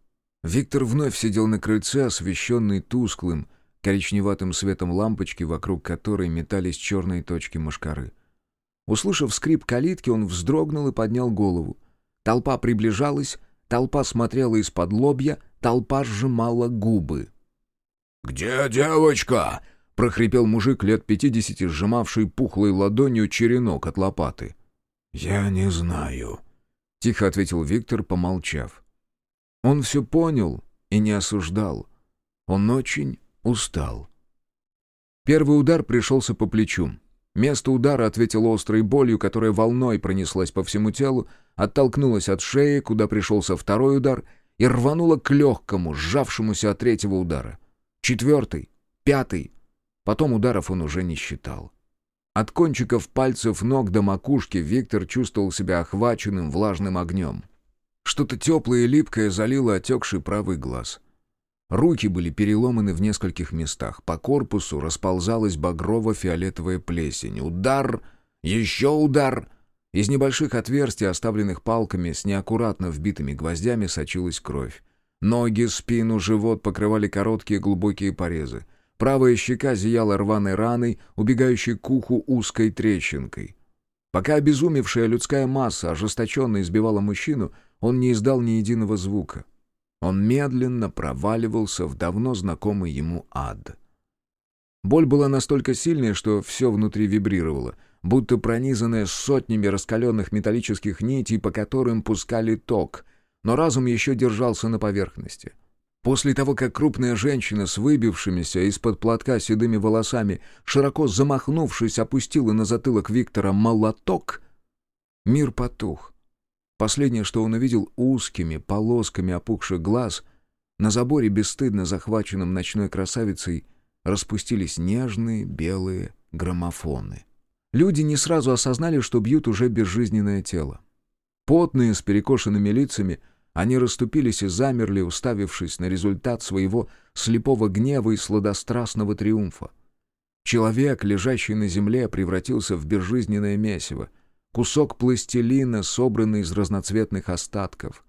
Виктор вновь сидел на крыльце, освещенный тусклым, коричневатым светом лампочки, вокруг которой метались черные точки мошкары. Услышав скрип калитки, он вздрогнул и поднял голову. Толпа приближалась, толпа смотрела из-под лобья, толпа сжимала губы. «Где девочка?» — прохрипел мужик лет пятидесяти, сжимавший пухлой ладонью черенок от лопаты. «Я не знаю», — тихо ответил Виктор, помолчав. Он все понял и не осуждал. Он очень устал. Первый удар пришелся по плечу. Место удара ответило острой болью, которая волной пронеслась по всему телу, оттолкнулась от шеи, куда пришелся второй удар, и рванула к легкому, сжавшемуся от третьего удара. Четвертый, пятый. Потом ударов он уже не считал. От кончиков пальцев ног до макушки Виктор чувствовал себя охваченным влажным огнем. Что-то теплое и липкое залило отекший правый глаз — Руки были переломаны в нескольких местах. По корпусу расползалась багрово-фиолетовая плесень. Удар! Еще удар! Из небольших отверстий, оставленных палками с неаккуратно вбитыми гвоздями, сочилась кровь. Ноги, спину, живот покрывали короткие глубокие порезы. Правая щека зияла рваной раной, убегающей к уху узкой трещинкой. Пока обезумевшая людская масса ожесточенно избивала мужчину, он не издал ни единого звука. Он медленно проваливался в давно знакомый ему ад. Боль была настолько сильной, что все внутри вибрировало, будто пронизанное сотнями раскаленных металлических нитей, по которым пускали ток, но разум еще держался на поверхности. После того, как крупная женщина с выбившимися из-под платка седыми волосами, широко замахнувшись, опустила на затылок Виктора молоток, мир потух. Последнее, что он увидел узкими полосками опухших глаз, на заборе, бесстыдно захваченном ночной красавицей, распустились нежные белые граммофоны. Люди не сразу осознали, что бьют уже безжизненное тело. Потные, с перекошенными лицами, они расступились и замерли, уставившись на результат своего слепого гнева и сладострастного триумфа. Человек, лежащий на земле, превратился в безжизненное месиво — кусок пластилина, собранный из разноцветных остатков.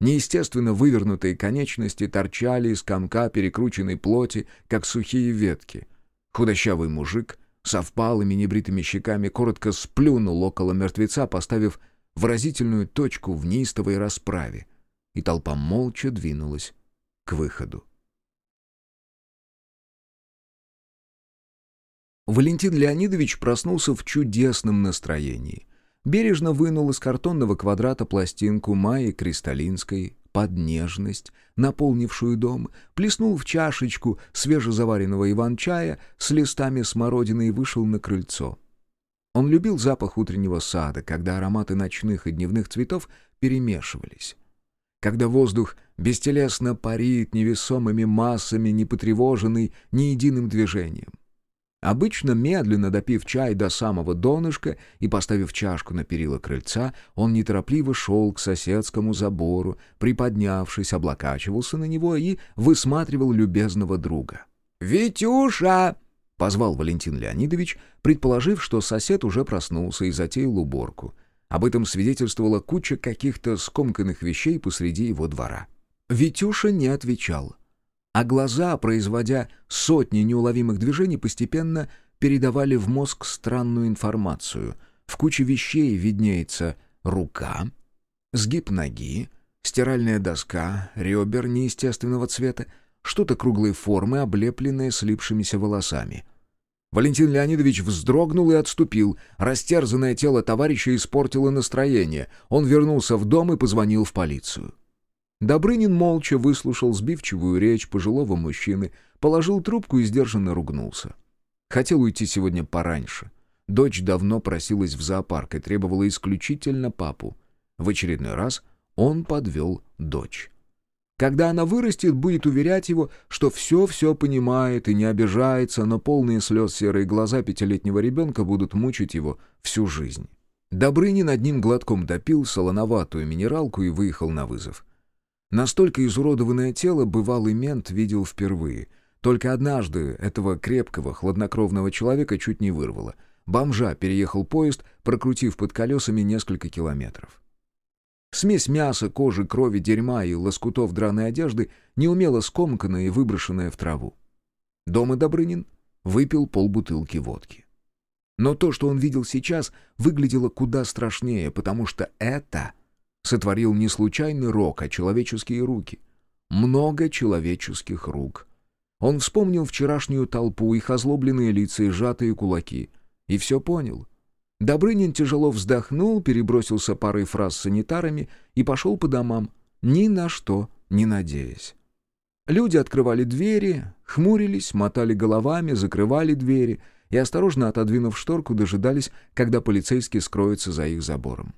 Неестественно вывернутые конечности торчали из комка перекрученной плоти, как сухие ветки. Худощавый мужик со впалыми небритыми щеками коротко сплюнул около мертвеца, поставив выразительную точку в неистовой расправе, и толпа молча двинулась к выходу. Валентин Леонидович проснулся в чудесном настроении. Бережно вынул из картонного квадрата пластинку Майи Кристалинской под нежность, наполнившую дом, плеснул в чашечку свежезаваренного иван-чая с листами смородины и вышел на крыльцо. Он любил запах утреннего сада, когда ароматы ночных и дневных цветов перемешивались. Когда воздух бестелесно парит невесомыми массами, не потревоженный ни единым движением. Обычно, медленно допив чай до самого донышка и поставив чашку на перила крыльца, он неторопливо шел к соседскому забору, приподнявшись, облокачивался на него и высматривал любезного друга. «Витюша!» — позвал Валентин Леонидович, предположив, что сосед уже проснулся и затеял уборку. Об этом свидетельствовала куча каких-то скомканных вещей посреди его двора. Витюша не отвечал — а глаза, производя сотни неуловимых движений, постепенно передавали в мозг странную информацию. В куче вещей виднеется рука, сгиб ноги, стиральная доска, ребер неестественного цвета, что-то круглой формы, облепленное слипшимися волосами. Валентин Леонидович вздрогнул и отступил. Растерзанное тело товарища испортило настроение. Он вернулся в дом и позвонил в полицию. Добрынин молча выслушал сбивчивую речь пожилого мужчины, положил трубку и сдержанно ругнулся. Хотел уйти сегодня пораньше. Дочь давно просилась в зоопарк и требовала исключительно папу. В очередной раз он подвел дочь. Когда она вырастет, будет уверять его, что все-все понимает и не обижается, но полные слез серые глаза пятилетнего ребенка будут мучить его всю жизнь. Добрынин одним глотком допил солоноватую минералку и выехал на вызов. Настолько изуродованное тело бывалый мент видел впервые. Только однажды этого крепкого, хладнокровного человека чуть не вырвало. Бомжа переехал поезд, прокрутив под колесами несколько километров. Смесь мяса, кожи, крови, дерьма и лоскутов драной одежды неумело скомканная и выброшенная в траву. Дома Добрынин выпил полбутылки водки. Но то, что он видел сейчас, выглядело куда страшнее, потому что это сотворил не случайный рок, а человеческие руки. Много человеческих рук. Он вспомнил вчерашнюю толпу, их озлобленные лица и сжатые кулаки. И все понял. Добрынин тяжело вздохнул, перебросился парой фраз с санитарами и пошел по домам, ни на что не надеясь. Люди открывали двери, хмурились, мотали головами, закрывали двери и, осторожно отодвинув шторку, дожидались, когда полицейский скроется за их забором.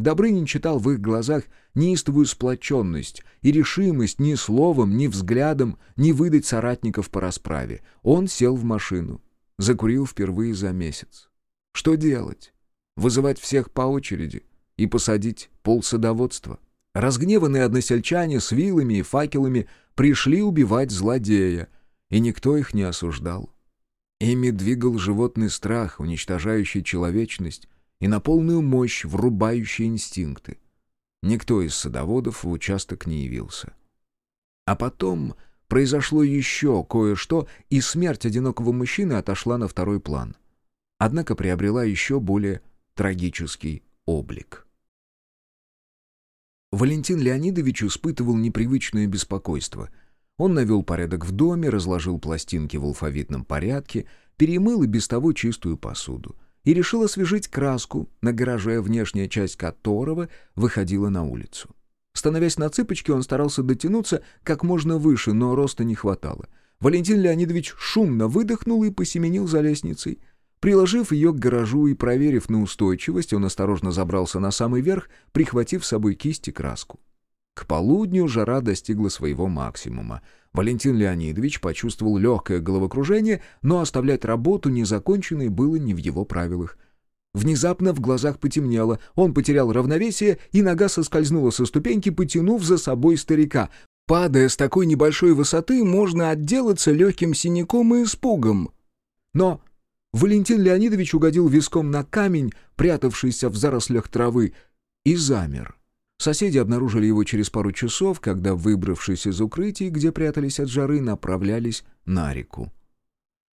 Добрынин читал в их глазах неистовую сплоченность и решимость ни словом, ни взглядом не выдать соратников по расправе. Он сел в машину. Закурил впервые за месяц. Что делать? Вызывать всех по очереди и посадить полсадоводства? Разгневанные односельчане с вилами и факелами пришли убивать злодея, и никто их не осуждал. Ими двигал животный страх, уничтожающий человечность, и на полную мощь врубающие инстинкты. Никто из садоводов в участок не явился. А потом произошло еще кое-что, и смерть одинокого мужчины отошла на второй план. Однако приобрела еще более трагический облик. Валентин Леонидович испытывал непривычное беспокойство. Он навел порядок в доме, разложил пластинки в алфавитном порядке, перемыл и без того чистую посуду — и решил освежить краску, на гараже, внешняя часть которого выходила на улицу. Становясь на цыпочки, он старался дотянуться как можно выше, но роста не хватало. Валентин Леонидович шумно выдохнул и посеменил за лестницей. Приложив ее к гаражу и проверив на устойчивость, он осторожно забрался на самый верх, прихватив с собой кисть и краску. К полудню жара достигла своего максимума. Валентин Леонидович почувствовал легкое головокружение, но оставлять работу незаконченной было не в его правилах. Внезапно в глазах потемнело, он потерял равновесие, и нога соскользнула со ступеньки, потянув за собой старика. Падая с такой небольшой высоты, можно отделаться легким синяком и испугом. Но Валентин Леонидович угодил виском на камень, прятавшийся в зарослях травы, и замер. Соседи обнаружили его через пару часов, когда, выбравшись из укрытий, где прятались от жары, направлялись на реку.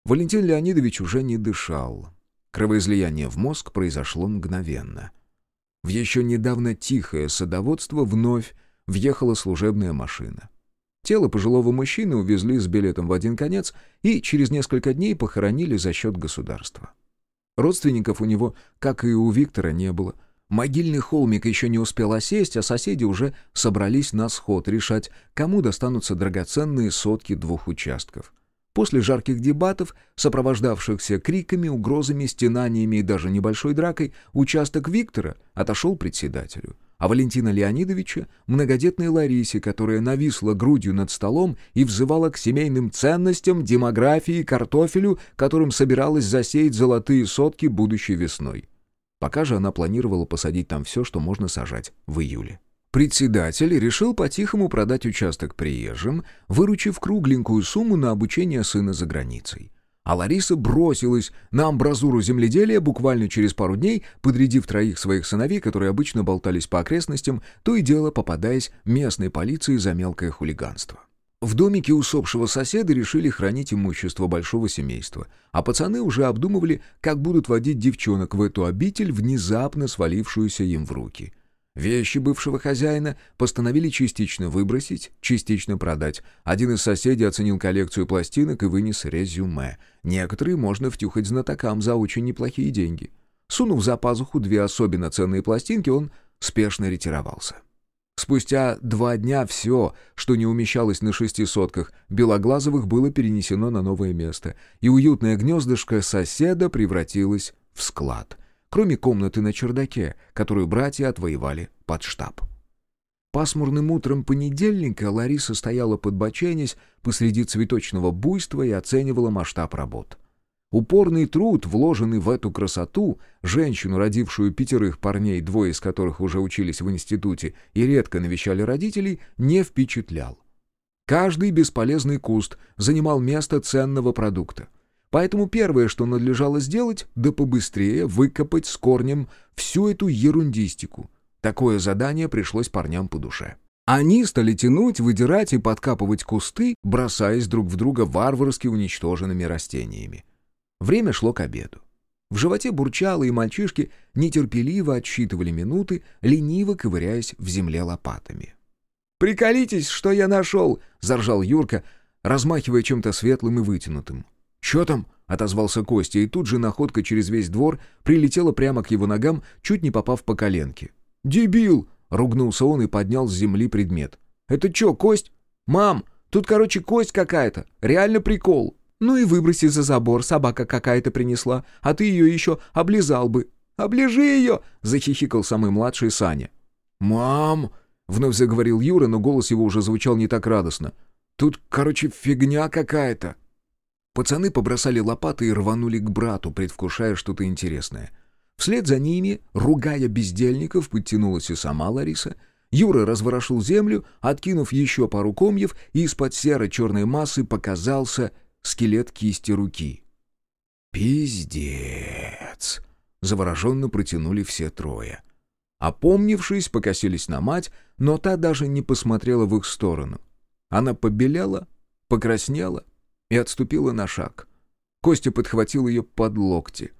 Валентин Леонидович уже не дышал. Кровоизлияние в мозг произошло мгновенно. В еще недавно тихое садоводство вновь въехала служебная машина. Тело пожилого мужчины увезли с билетом в один конец и через несколько дней похоронили за счет государства. Родственников у него, как и у Виктора, не было. Могильный холмик еще не успел осесть, а соседи уже собрались на сход решать, кому достанутся драгоценные сотки двух участков. После жарких дебатов, сопровождавшихся криками, угрозами, стенаниями и даже небольшой дракой, участок Виктора отошел председателю — а Валентина Леонидовича — многодетной Ларисе, которая нависла грудью над столом и взывала к семейным ценностям, демографии, картофелю, которым собиралась засеять золотые сотки будущей весной. Пока же она планировала посадить там все, что можно сажать в июле. Председатель решил по-тихому продать участок приезжим, выручив кругленькую сумму на обучение сына за границей а Лариса бросилась на амбразуру земледелия буквально через пару дней, подрядив троих своих сыновей, которые обычно болтались по окрестностям, то и дело попадаясь местной полиции за мелкое хулиганство. В домике усопшего соседа решили хранить имущество большого семейства, а пацаны уже обдумывали, как будут водить девчонок в эту обитель, внезапно свалившуюся им в руки. Вещи бывшего хозяина постановили частично выбросить, частично продать. Один из соседей оценил коллекцию пластинок и вынес резюме. Некоторые можно втюхать знатокам за очень неплохие деньги. Сунув за пазуху две особенно ценные пластинки, он спешно ретировался. Спустя два дня все, что не умещалось на шести сотках, Белоглазовых было перенесено на новое место, и уютное гнездышко соседа превратилось в склад — кроме комнаты на чердаке, которую братья отвоевали под штаб. Пасмурным утром понедельника Лариса стояла подбоченясь посреди цветочного буйства и оценивала масштаб работ. Упорный труд, вложенный в эту красоту, женщину, родившую пятерых парней, двое из которых уже учились в институте и редко навещали родителей, не впечатлял. Каждый бесполезный куст занимал место ценного продукта. Поэтому первое, что надлежало сделать, да побыстрее выкопать с корнем всю эту ерундистику. Такое задание пришлось парням по душе. Они стали тянуть, выдирать и подкапывать кусты, бросаясь друг в друга варварски уничтоженными растениями. Время шло к обеду. В животе бурчало, и мальчишки нетерпеливо отсчитывали минуты, лениво ковыряясь в земле лопатами. «Приколитесь, что я нашел!» — заржал Юрка, размахивая чем-то светлым и вытянутым. «Чё там?» — отозвался Костя, и тут же находка через весь двор прилетела прямо к его ногам, чуть не попав по коленке. «Дебил!» — ругнулся он и поднял с земли предмет. «Это чё, кость? Мам, тут, короче, кость какая-то. Реально прикол!» «Ну и выброси за забор, собака какая-то принесла, а ты ее еще облизал бы». «Оближи ее!» — захихикал самый младший Саня. «Мам!» — вновь заговорил Юра, но голос его уже звучал не так радостно. «Тут, короче, фигня какая-то». Пацаны побросали лопаты и рванули к брату, предвкушая что-то интересное. Вслед за ними, ругая бездельников, подтянулась и сама Лариса. Юра разворошил землю, откинув еще пару комьев, и из-под серо-черной массы показался скелет кисти руки. «Пиздец!» — завороженно протянули все трое. Опомнившись, покосились на мать, но та даже не посмотрела в их сторону. Она побелела, покраснела — и отступила на шаг. Костя подхватил ее под локти.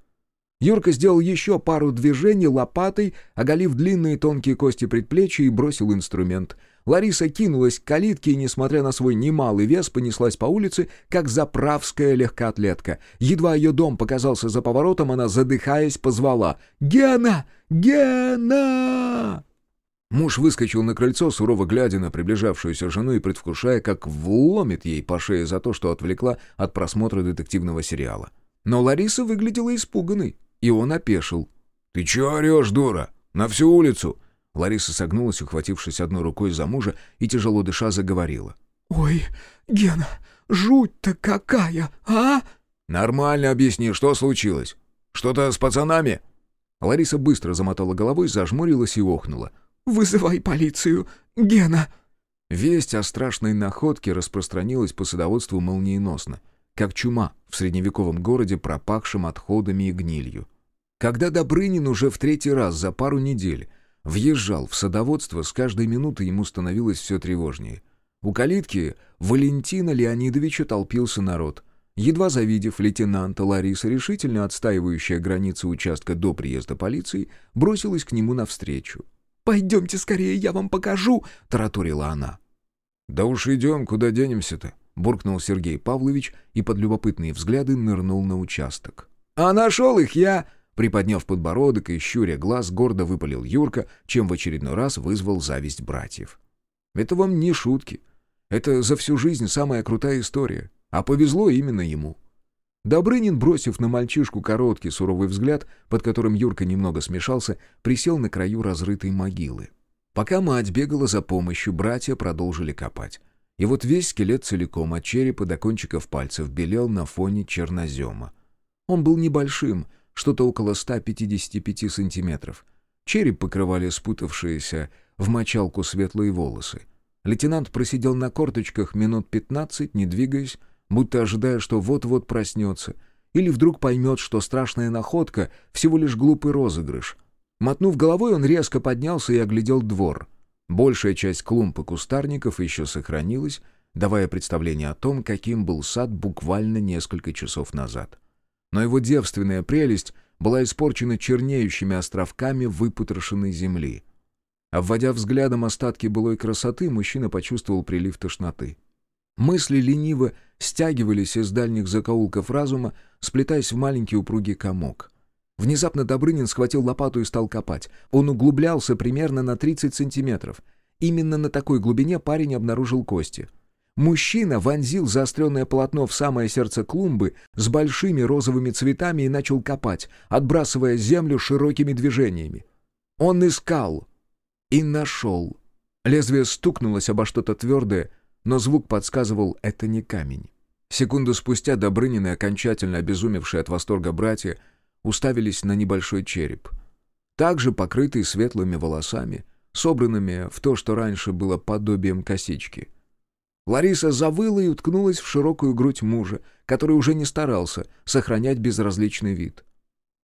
Юрка сделал еще пару движений лопатой, оголив длинные тонкие кости предплечья и бросил инструмент. Лариса кинулась к калитке и, несмотря на свой немалый вес, понеслась по улице, как заправская легкоатлетка. Едва ее дом показался за поворотом, она, задыхаясь, позвала «Гена! Гена!» Муж выскочил на крыльцо, сурово глядя на приближавшуюся жену и предвкушая, как вломит ей по шее за то, что отвлекла от просмотра детективного сериала. Но Лариса выглядела испуганной, и он опешил. «Ты чё орёшь, дура? На всю улицу!» Лариса согнулась, ухватившись одной рукой за мужа, и, тяжело дыша, заговорила. «Ой, Гена, жуть-то какая, а?» «Нормально объясни, что случилось? Что-то с пацанами?» Лариса быстро замотала головой, зажмурилась и охнула. «Вызывай полицию! Гена!» Весть о страшной находке распространилась по садоводству молниеносно, как чума в средневековом городе, пропахшем отходами и гнилью. Когда Добрынин уже в третий раз за пару недель въезжал в садоводство, с каждой минутой ему становилось все тревожнее. У калитки Валентина Леонидовича толпился народ. Едва завидев лейтенанта, Лариса, решительно отстаивающая границы участка до приезда полиции, бросилась к нему навстречу. «Пойдемте скорее, я вам покажу!» — тараторила она. «Да уж идем, куда денемся-то?» — буркнул Сергей Павлович и под любопытные взгляды нырнул на участок. «А нашел их я!» Приподняв подбородок и щуря глаз, гордо выпалил Юрка, чем в очередной раз вызвал зависть братьев. «Это вам не шутки. Это за всю жизнь самая крутая история. А повезло именно ему». Добрынин, бросив на мальчишку короткий суровый взгляд, под которым Юрка немного смешался, присел на краю разрытой могилы. Пока мать бегала за помощью, братья продолжили копать. И вот весь скелет целиком от черепа до кончиков пальцев белел на фоне чернозема. Он был небольшим, что-то около 155 сантиметров. Череп покрывали спутавшиеся в мочалку светлые волосы. Лейтенант просидел на корточках минут 15, не двигаясь, будто ожидая, что вот-вот проснется, или вдруг поймет, что страшная находка — всего лишь глупый розыгрыш. Мотнув головой, он резко поднялся и оглядел двор. Большая часть клумб и кустарников еще сохранилась, давая представление о том, каким был сад буквально несколько часов назад. — но его девственная прелесть была испорчена чернеющими островками выпотрошенной земли. Обводя взглядом остатки былой красоты, мужчина почувствовал прилив тошноты. Мысли лениво стягивались из дальних закоулков разума, сплетаясь в маленький упругий комок. Внезапно Добрынин схватил лопату и стал копать. Он углублялся примерно на 30 сантиметров. Именно на такой глубине парень обнаружил кости — Мужчина вонзил заостренное полотно в самое сердце клумбы с большими розовыми цветами и начал копать, отбрасывая землю широкими движениями. Он искал и нашел. Лезвие стукнулось обо что-то твердое, но звук подсказывал — это не камень. Секунду спустя Добрынины, окончательно обезумевшие от восторга братья, уставились на небольшой череп. Также покрытый светлыми волосами, собранными в то, что раньше было подобием косички — Лариса завыла и уткнулась в широкую грудь мужа, который уже не старался сохранять безразличный вид.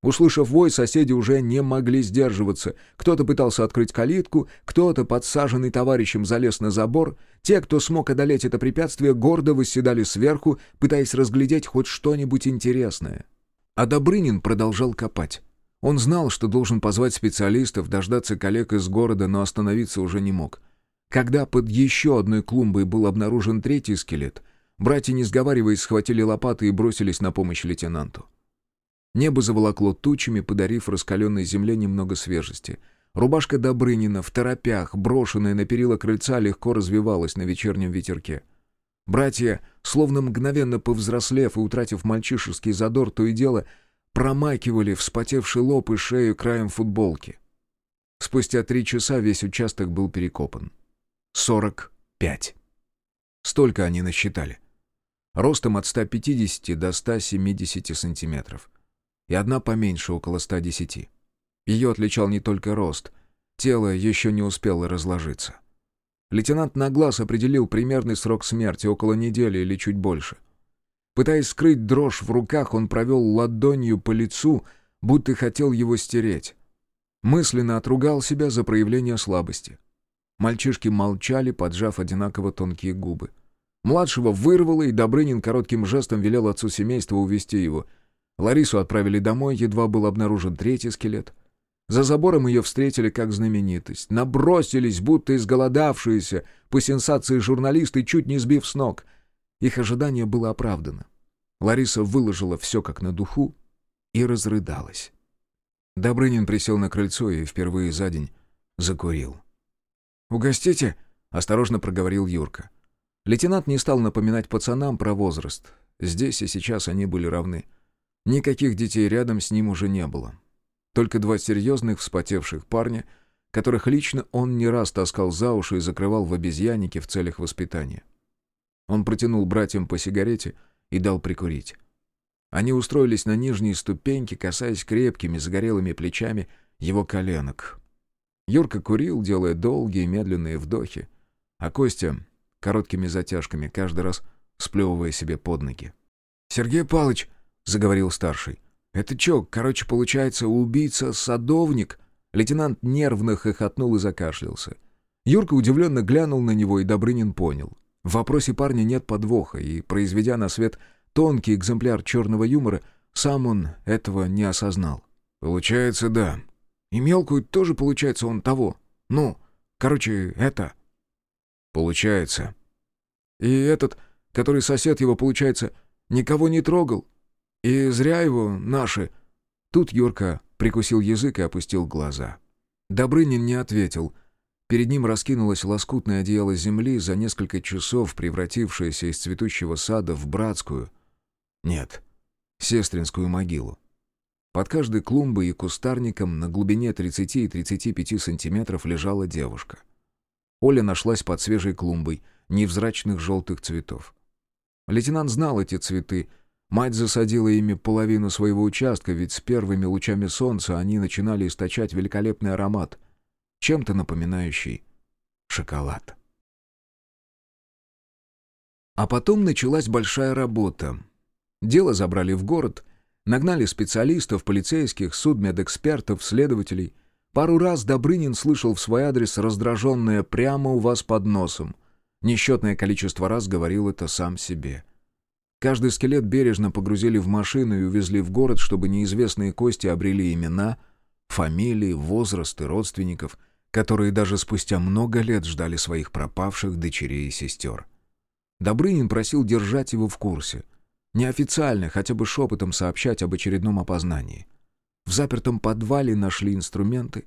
Услышав вой, соседи уже не могли сдерживаться. Кто-то пытался открыть калитку, кто-то, подсаженный товарищем, залез на забор. Те, кто смог одолеть это препятствие, гордо восседали сверху, пытаясь разглядеть хоть что-нибудь интересное. А Добрынин продолжал копать. Он знал, что должен позвать специалистов, дождаться коллег из города, но остановиться уже не мог. Когда под еще одной клумбой был обнаружен третий скелет, братья, не сговариваясь, схватили лопаты и бросились на помощь лейтенанту. Небо заволокло тучами, подарив раскаленной земле немного свежести. Рубашка Добрынина, в торопях, брошенная на перила крыльца, легко развивалась на вечернем ветерке. Братья, словно мгновенно повзрослев и утратив мальчишеский задор, то и дело промакивали вспотевший лоб и шею краем футболки. Спустя три часа весь участок был перекопан. 45. Столько они насчитали. Ростом от 150 до 170 сантиметров. И одна поменьше, около 110. Ее отличал не только рост. Тело еще не успело разложиться. Лейтенант на глаз определил примерный срок смерти, около недели или чуть больше. Пытаясь скрыть дрожь в руках, он провел ладонью по лицу, будто хотел его стереть. Мысленно отругал себя за проявление слабости. Мальчишки молчали, поджав одинаково тонкие губы. Младшего вырвало, и Добрынин коротким жестом велел отцу семейства увести его. Ларису отправили домой, едва был обнаружен третий скелет. За забором ее встретили как знаменитость. Набросились, будто изголодавшиеся, по сенсации журналисты, чуть не сбив с ног. Их ожидание было оправдано. Лариса выложила все как на духу и разрыдалась. Добрынин присел на крыльцо и впервые за день закурил. «Угостите?» — осторожно проговорил Юрка. Лейтенант не стал напоминать пацанам про возраст. Здесь и сейчас они были равны. Никаких детей рядом с ним уже не было. Только два серьезных, вспотевших парня, которых лично он не раз таскал за уши и закрывал в обезьяннике в целях воспитания. Он протянул братьям по сигарете и дал прикурить. Они устроились на нижней ступеньке, касаясь крепкими загорелыми плечами его коленок. Юрка курил, делая долгие медленные вдохи, а Костя — короткими затяжками, каждый раз сплевывая себе под ноги. «Сергей Палыч», — заговорил старший, — «это чё, короче, получается, убийца-садовник?» Лейтенант нервно хохотнул и закашлялся. Юрка удивленно глянул на него, и Добрынин понял. В вопросе парня нет подвоха, и, произведя на свет тонкий экземпляр черного юмора, сам он этого не осознал. «Получается, да», и мелкую тоже, получается, он того. Ну, короче, это...» «Получается», И этот, который сосед его, получается, никого не трогал. И зря его наши...» Тут Юрка прикусил язык и опустил глаза. Добрынин не ответил. Перед ним раскинулось лоскутное одеяло земли, за несколько часов превратившееся из цветущего сада в братскую... Нет, сестринскую могилу. Под каждой клумбой и кустарником на глубине 30 и 35 сантиметров лежала девушка. Оля нашлась под свежей клумбой невзрачных желтых цветов. Лейтенант знал эти цветы. Мать засадила ими половину своего участка, ведь с первыми лучами солнца они начинали источать великолепный аромат, чем-то напоминающий шоколад. А потом началась большая работа. Дело забрали в город, нагнали специалистов, полицейских, судмедэкспертов, следователей. Пару раз Добрынин слышал в свой адрес раздраженное «прямо у вас под носом». Несчетное количество раз говорил это сам себе. Каждый скелет бережно погрузили в машину и увезли в город, чтобы неизвестные кости обрели имена, фамилии, возрасты родственников, которые даже спустя много лет ждали своих пропавших дочерей и сестер. Добрынин просил держать его в курсе. Неофициально, хотя бы шепотом сообщать об очередном опознании. В запертом подвале нашли инструменты,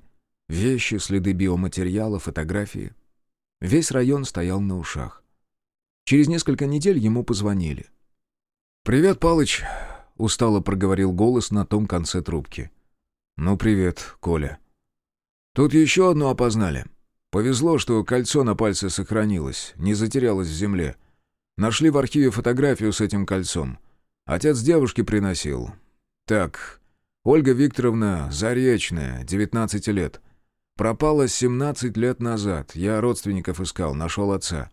вещи, следы биоматериала, фотографии. Весь район стоял на ушах. Через несколько недель ему позвонили. «Привет, Палыч», — устало проговорил голос на том конце трубки. «Ну, привет, Коля». «Тут еще одну опознали. Повезло, что кольцо на пальце сохранилось, не затерялось в земле. Нашли в архиве фотографию с этим кольцом. Отец девушки приносил. Так, Ольга Викторовна Заречная, 19 лет. Пропала 17 лет назад. Я родственников искал, нашел отца.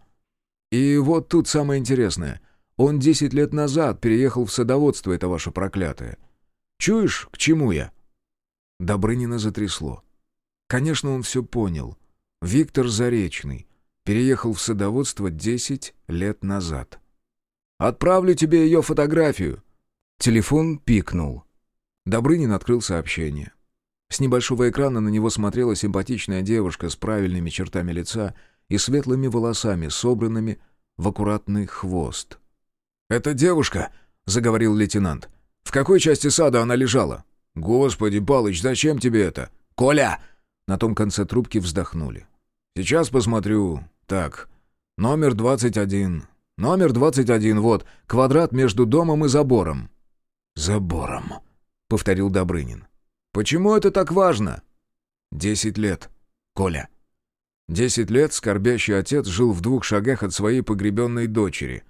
И вот тут самое интересное. Он 10 лет назад переехал в садоводство, это ваше проклятое. Чуешь, к чему я?» Добрынина затрясло. Конечно, он все понял. Виктор Заречный переехал в садоводство 10 лет назад. «Отправлю тебе ее фотографию». Телефон пикнул. Добрынин открыл сообщение. С небольшого экрана на него смотрела симпатичная девушка с правильными чертами лица и светлыми волосами, собранными в аккуратный хвост. «Это девушка», — заговорил лейтенант. «В какой части сада она лежала?» «Господи, Палыч, зачем тебе это?» «Коля!» На том конце трубки вздохнули. «Сейчас посмотрю. Так, номер 21. Номер 21, вот, квадрат между домом и забором». «Забором», — повторил Добрынин. «Почему это так важно?» «Десять лет, Коля». Десять лет скорбящий отец жил в двух шагах от своей погребенной дочери.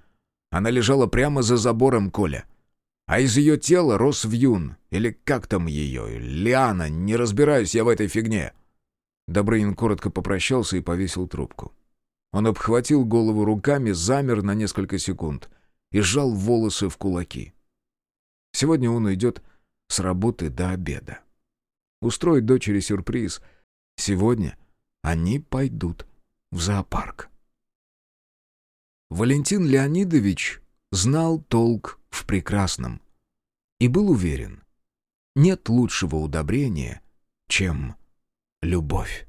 Она лежала прямо за забором Коля. А из ее тела рос вьюн, или как там ее, лиана, не разбираюсь я в этой фигне. Добрынин коротко попрощался и повесил трубку. Он обхватил голову руками, замер на несколько секунд и сжал волосы в кулаки. Сегодня он уйдет с работы до обеда устроить дочери сюрприз. Сегодня они пойдут в зоопарк. Валентин Леонидович знал толк в прекрасном и был уверен, нет лучшего удобрения, чем любовь.